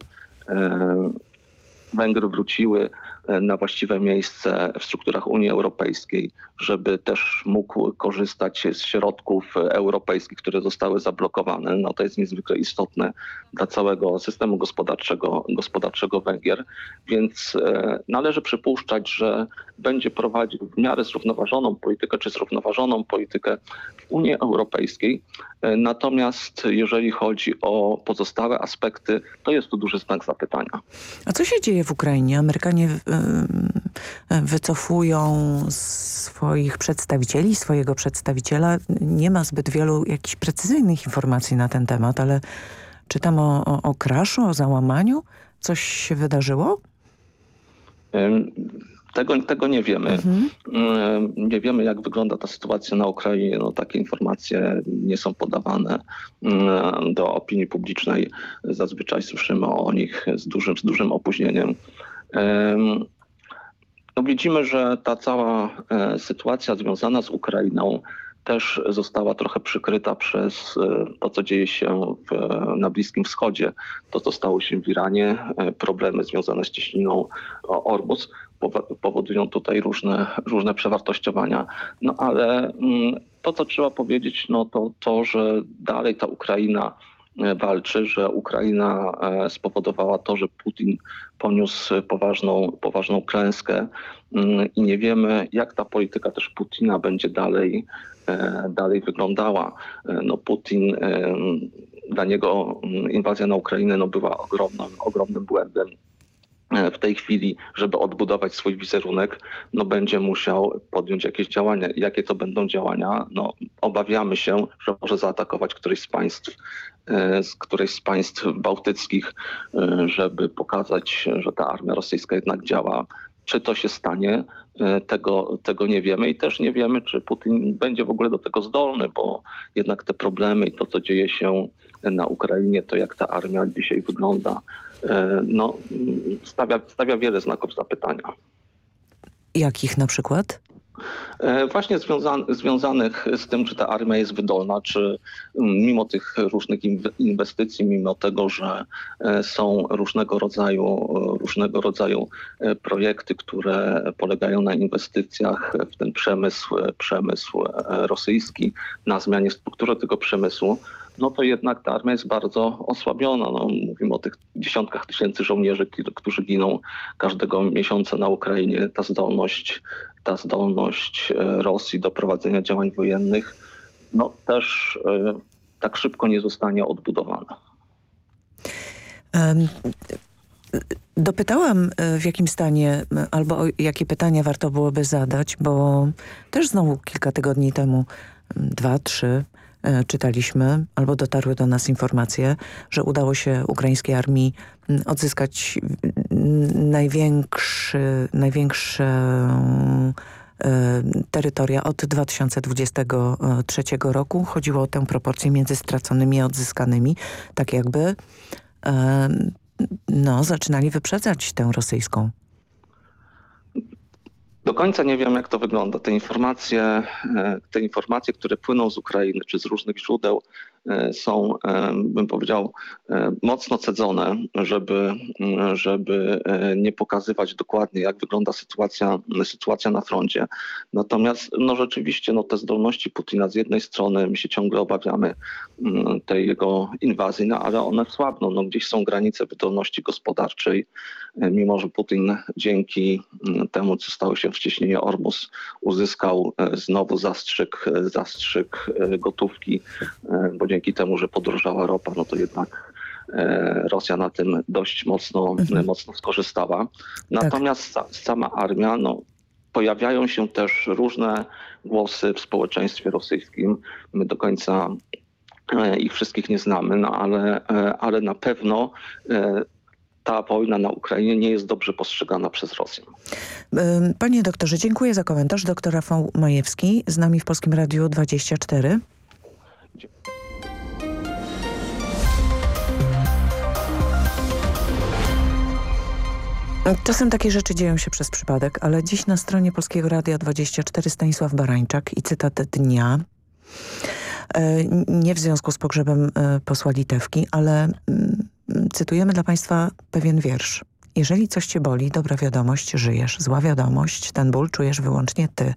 Węgry wróciły e, na właściwe miejsce w strukturach Unii Europejskiej, żeby też mógł korzystać z środków europejskich, które zostały zablokowane. No to jest niezwykle istotne dla całego systemu gospodarczego, gospodarczego Węgier, więc e, należy przypuszczać, że będzie prowadził w miarę zrównoważoną politykę, czy zrównoważoną politykę Unii Europejskiej. E, natomiast jeżeli chodzi o pozostałe aspekty, to jest tu duży znak zapytania. A co się dzieje w Ukrainie? Amerykanie wycofują swoich przedstawicieli, swojego przedstawiciela. Nie ma zbyt wielu jakichś precyzyjnych informacji na ten temat, ale czytam o, o, o kraszu, o załamaniu. Coś się wydarzyło? Tego, tego nie wiemy. Mhm. Nie wiemy, jak wygląda ta sytuacja na Ukrainie. No, takie informacje nie są podawane do opinii publicznej. Zazwyczaj słyszymy o nich z dużym, z dużym opóźnieniem. No, widzimy, że ta cała e, sytuacja związana z Ukrainą też została trochę przykryta przez e, to, co dzieje się w, na Bliskim Wschodzie. To, co stało się w Iranie, e, problemy związane z cieśniną Orbus powodują tutaj różne, różne przewartościowania. No ale mm, to, co trzeba powiedzieć, no to to, że dalej ta Ukraina e, walczy, że Ukraina spowodowała to, że Putin poniósł poważną, poważną klęskę mm, i nie wiemy, jak ta polityka też Putina będzie dalej E, dalej wyglądała. E, no Putin, e, dla niego mm, inwazja na Ukrainę no była ogromnym, ogromnym błędem. W tej chwili, żeby odbudować swój wizerunek, no będzie musiał podjąć jakieś działania. Jakie to będą działania? No, obawiamy się, że może zaatakować któreś z państw, z którejś z państw bałtyckich, żeby pokazać, że ta armia rosyjska jednak działa czy to się stanie, e, tego, tego nie wiemy i też nie wiemy, czy Putin będzie w ogóle do tego zdolny, bo jednak te problemy i to, co dzieje się na Ukrainie, to jak ta armia dzisiaj wygląda, no, stawia, stawia wiele znaków zapytania. Jakich na przykład? E, właśnie związanych z tym, czy ta armia jest wydolna, czy mm, mimo tych różnych inwestycji, mimo tego, że e, są różnego rodzaju, różnego rodzaju e, projekty, które polegają na inwestycjach w ten przemysł, przemysł rosyjski, na zmianie struktury tego przemysłu, no to jednak ta armia jest bardzo osłabiona. No, mówimy o tych dziesiątkach tysięcy żołnierzy, którzy giną każdego miesiąca na Ukrainie. Ta zdolność, ta zdolność e, Rosji do prowadzenia działań wojennych no, też e, tak szybko nie zostanie odbudowana. Dopytałam e, w jakim stanie albo jakie pytania warto byłoby zadać, bo też znowu kilka tygodni temu, dwa, trzy, czytaliśmy, albo dotarły do nas informacje, że udało się ukraińskiej armii mm, odzyskać mm, największy, największe e, terytoria od 2023 roku. Chodziło o tę proporcję między straconymi a odzyskanymi. Tak jakby e, no, zaczynali wyprzedzać tę rosyjską. Do końca nie wiem, jak to wygląda. Te informacje, e, te informacje, które płyną z Ukrainy czy z różnych źródeł, są, e, bym powiedział, e, mocno cedzone, żeby, żeby nie pokazywać dokładnie, jak wygląda sytuacja, sytuacja na froncie. Natomiast no rzeczywiście no, te zdolności Putina z jednej strony, my się ciągle obawiamy tej jego inwazji, no, ale one słabną. No, gdzieś są granice wydolności gospodarczej, mimo że Putin dzięki temu, co stało się w wcześniej Ormus, uzyskał znowu zastrzyk, zastrzyk gotówki, bo dzięki temu, że podrożała ropa, no to jednak e, Rosja na tym dość mocno, mhm. mocno skorzystała. Natomiast tak. sama armia, no, pojawiają się też różne głosy w społeczeństwie rosyjskim. My do końca e, ich wszystkich nie znamy, no ale, e, ale na pewno ta wojna na Ukrainie nie jest dobrze postrzegana przez Rosję. Panie doktorze, dziękuję za komentarz. Doktor Rafał Majewski z nami w Polskim Radiu 24. Czasem takie rzeczy dzieją się przez przypadek, ale dziś na stronie Polskiego Radia 24 Stanisław Barańczak i cytat dnia. E, nie w związku z pogrzebem e, posła Litewki, ale mm, cytujemy dla Państwa pewien wiersz. Jeżeli coś cię boli, dobra wiadomość, żyjesz. Zła wiadomość, ten ból czujesz wyłącznie ty.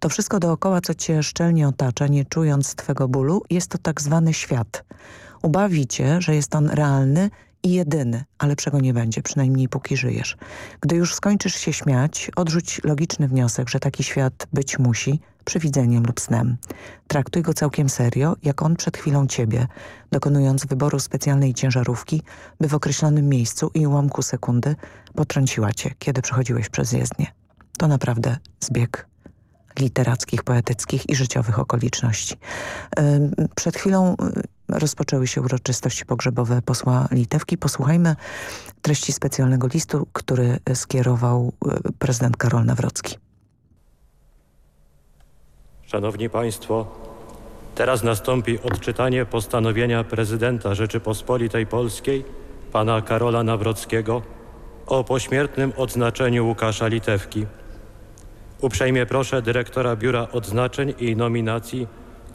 To wszystko dookoła, co cię szczelnie otacza, nie czując twego bólu, jest to tak zwany świat. Ubawi cię, że jest on realny i jedyny, a lepszego nie będzie, przynajmniej póki żyjesz. Gdy już skończysz się śmiać, odrzuć logiczny wniosek, że taki świat być musi, przywidzeniem lub snem. Traktuj go całkiem serio, jak on przed chwilą ciebie, dokonując wyboru specjalnej ciężarówki, by w określonym miejscu i ułamku sekundy potrąciła cię, kiedy przechodziłeś przez jezdnię. To naprawdę zbieg literackich, poetyckich i życiowych okoliczności. Przed chwilą rozpoczęły się uroczystości pogrzebowe posła Litewki. Posłuchajmy treści specjalnego listu, który skierował e, prezydent Karol Nawrocki. Szanowni Państwo, teraz nastąpi odczytanie postanowienia prezydenta Rzeczypospolitej Polskiej, pana Karola Nawrockiego, o pośmiertnym odznaczeniu Łukasza Litewki. Uprzejmie proszę dyrektora Biura Odznaczeń i Nominacji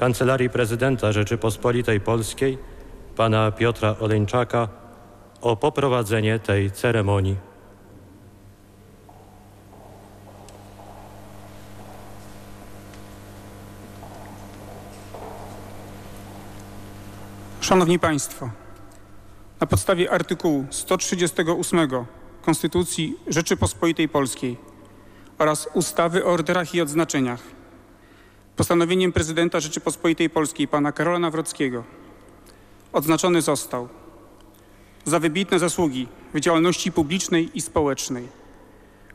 Kancelarii Prezydenta Rzeczypospolitej Polskiej, pana Piotra Oleńczaka, o poprowadzenie tej ceremonii. Szanowni Państwo, na podstawie artykułu 138 Konstytucji Rzeczypospolitej Polskiej oraz ustawy o orderach i odznaczeniach postanowieniem prezydenta Rzeczypospolitej Polskiej pana Karola Nawrockiego odznaczony został za wybitne zasługi w działalności publicznej i społecznej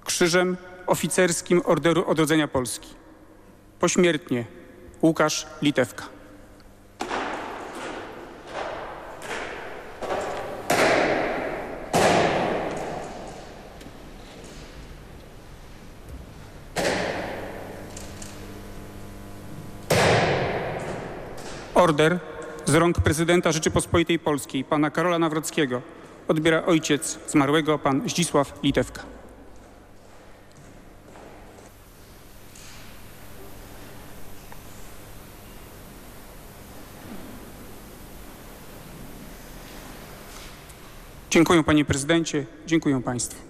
krzyżem oficerskim Orderu Odrodzenia Polski. Pośmiertnie Łukasz Litewka. Order z rąk prezydenta Rzeczypospolitej Polskiej, pana Karola Nawrockiego, odbiera ojciec zmarłego, pan Zdzisław Litewka. Dziękuję panie prezydencie, dziękuję państwu.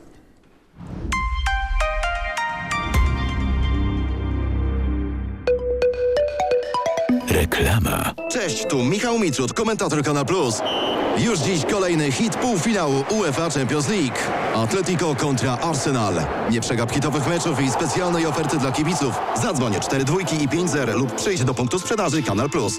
Reklama. Cześć, tu Michał Mitrud, komentator Kanal Plus. Już dziś kolejny hit półfinału UEFA Champions League. Atletico kontra Arsenal. Nie przegap hitowych meczów i specjalnej oferty dla kibiców. Zadzwonię 4 dwójki i 5 zer lub przyjdź do punktu sprzedaży Kanal Plus.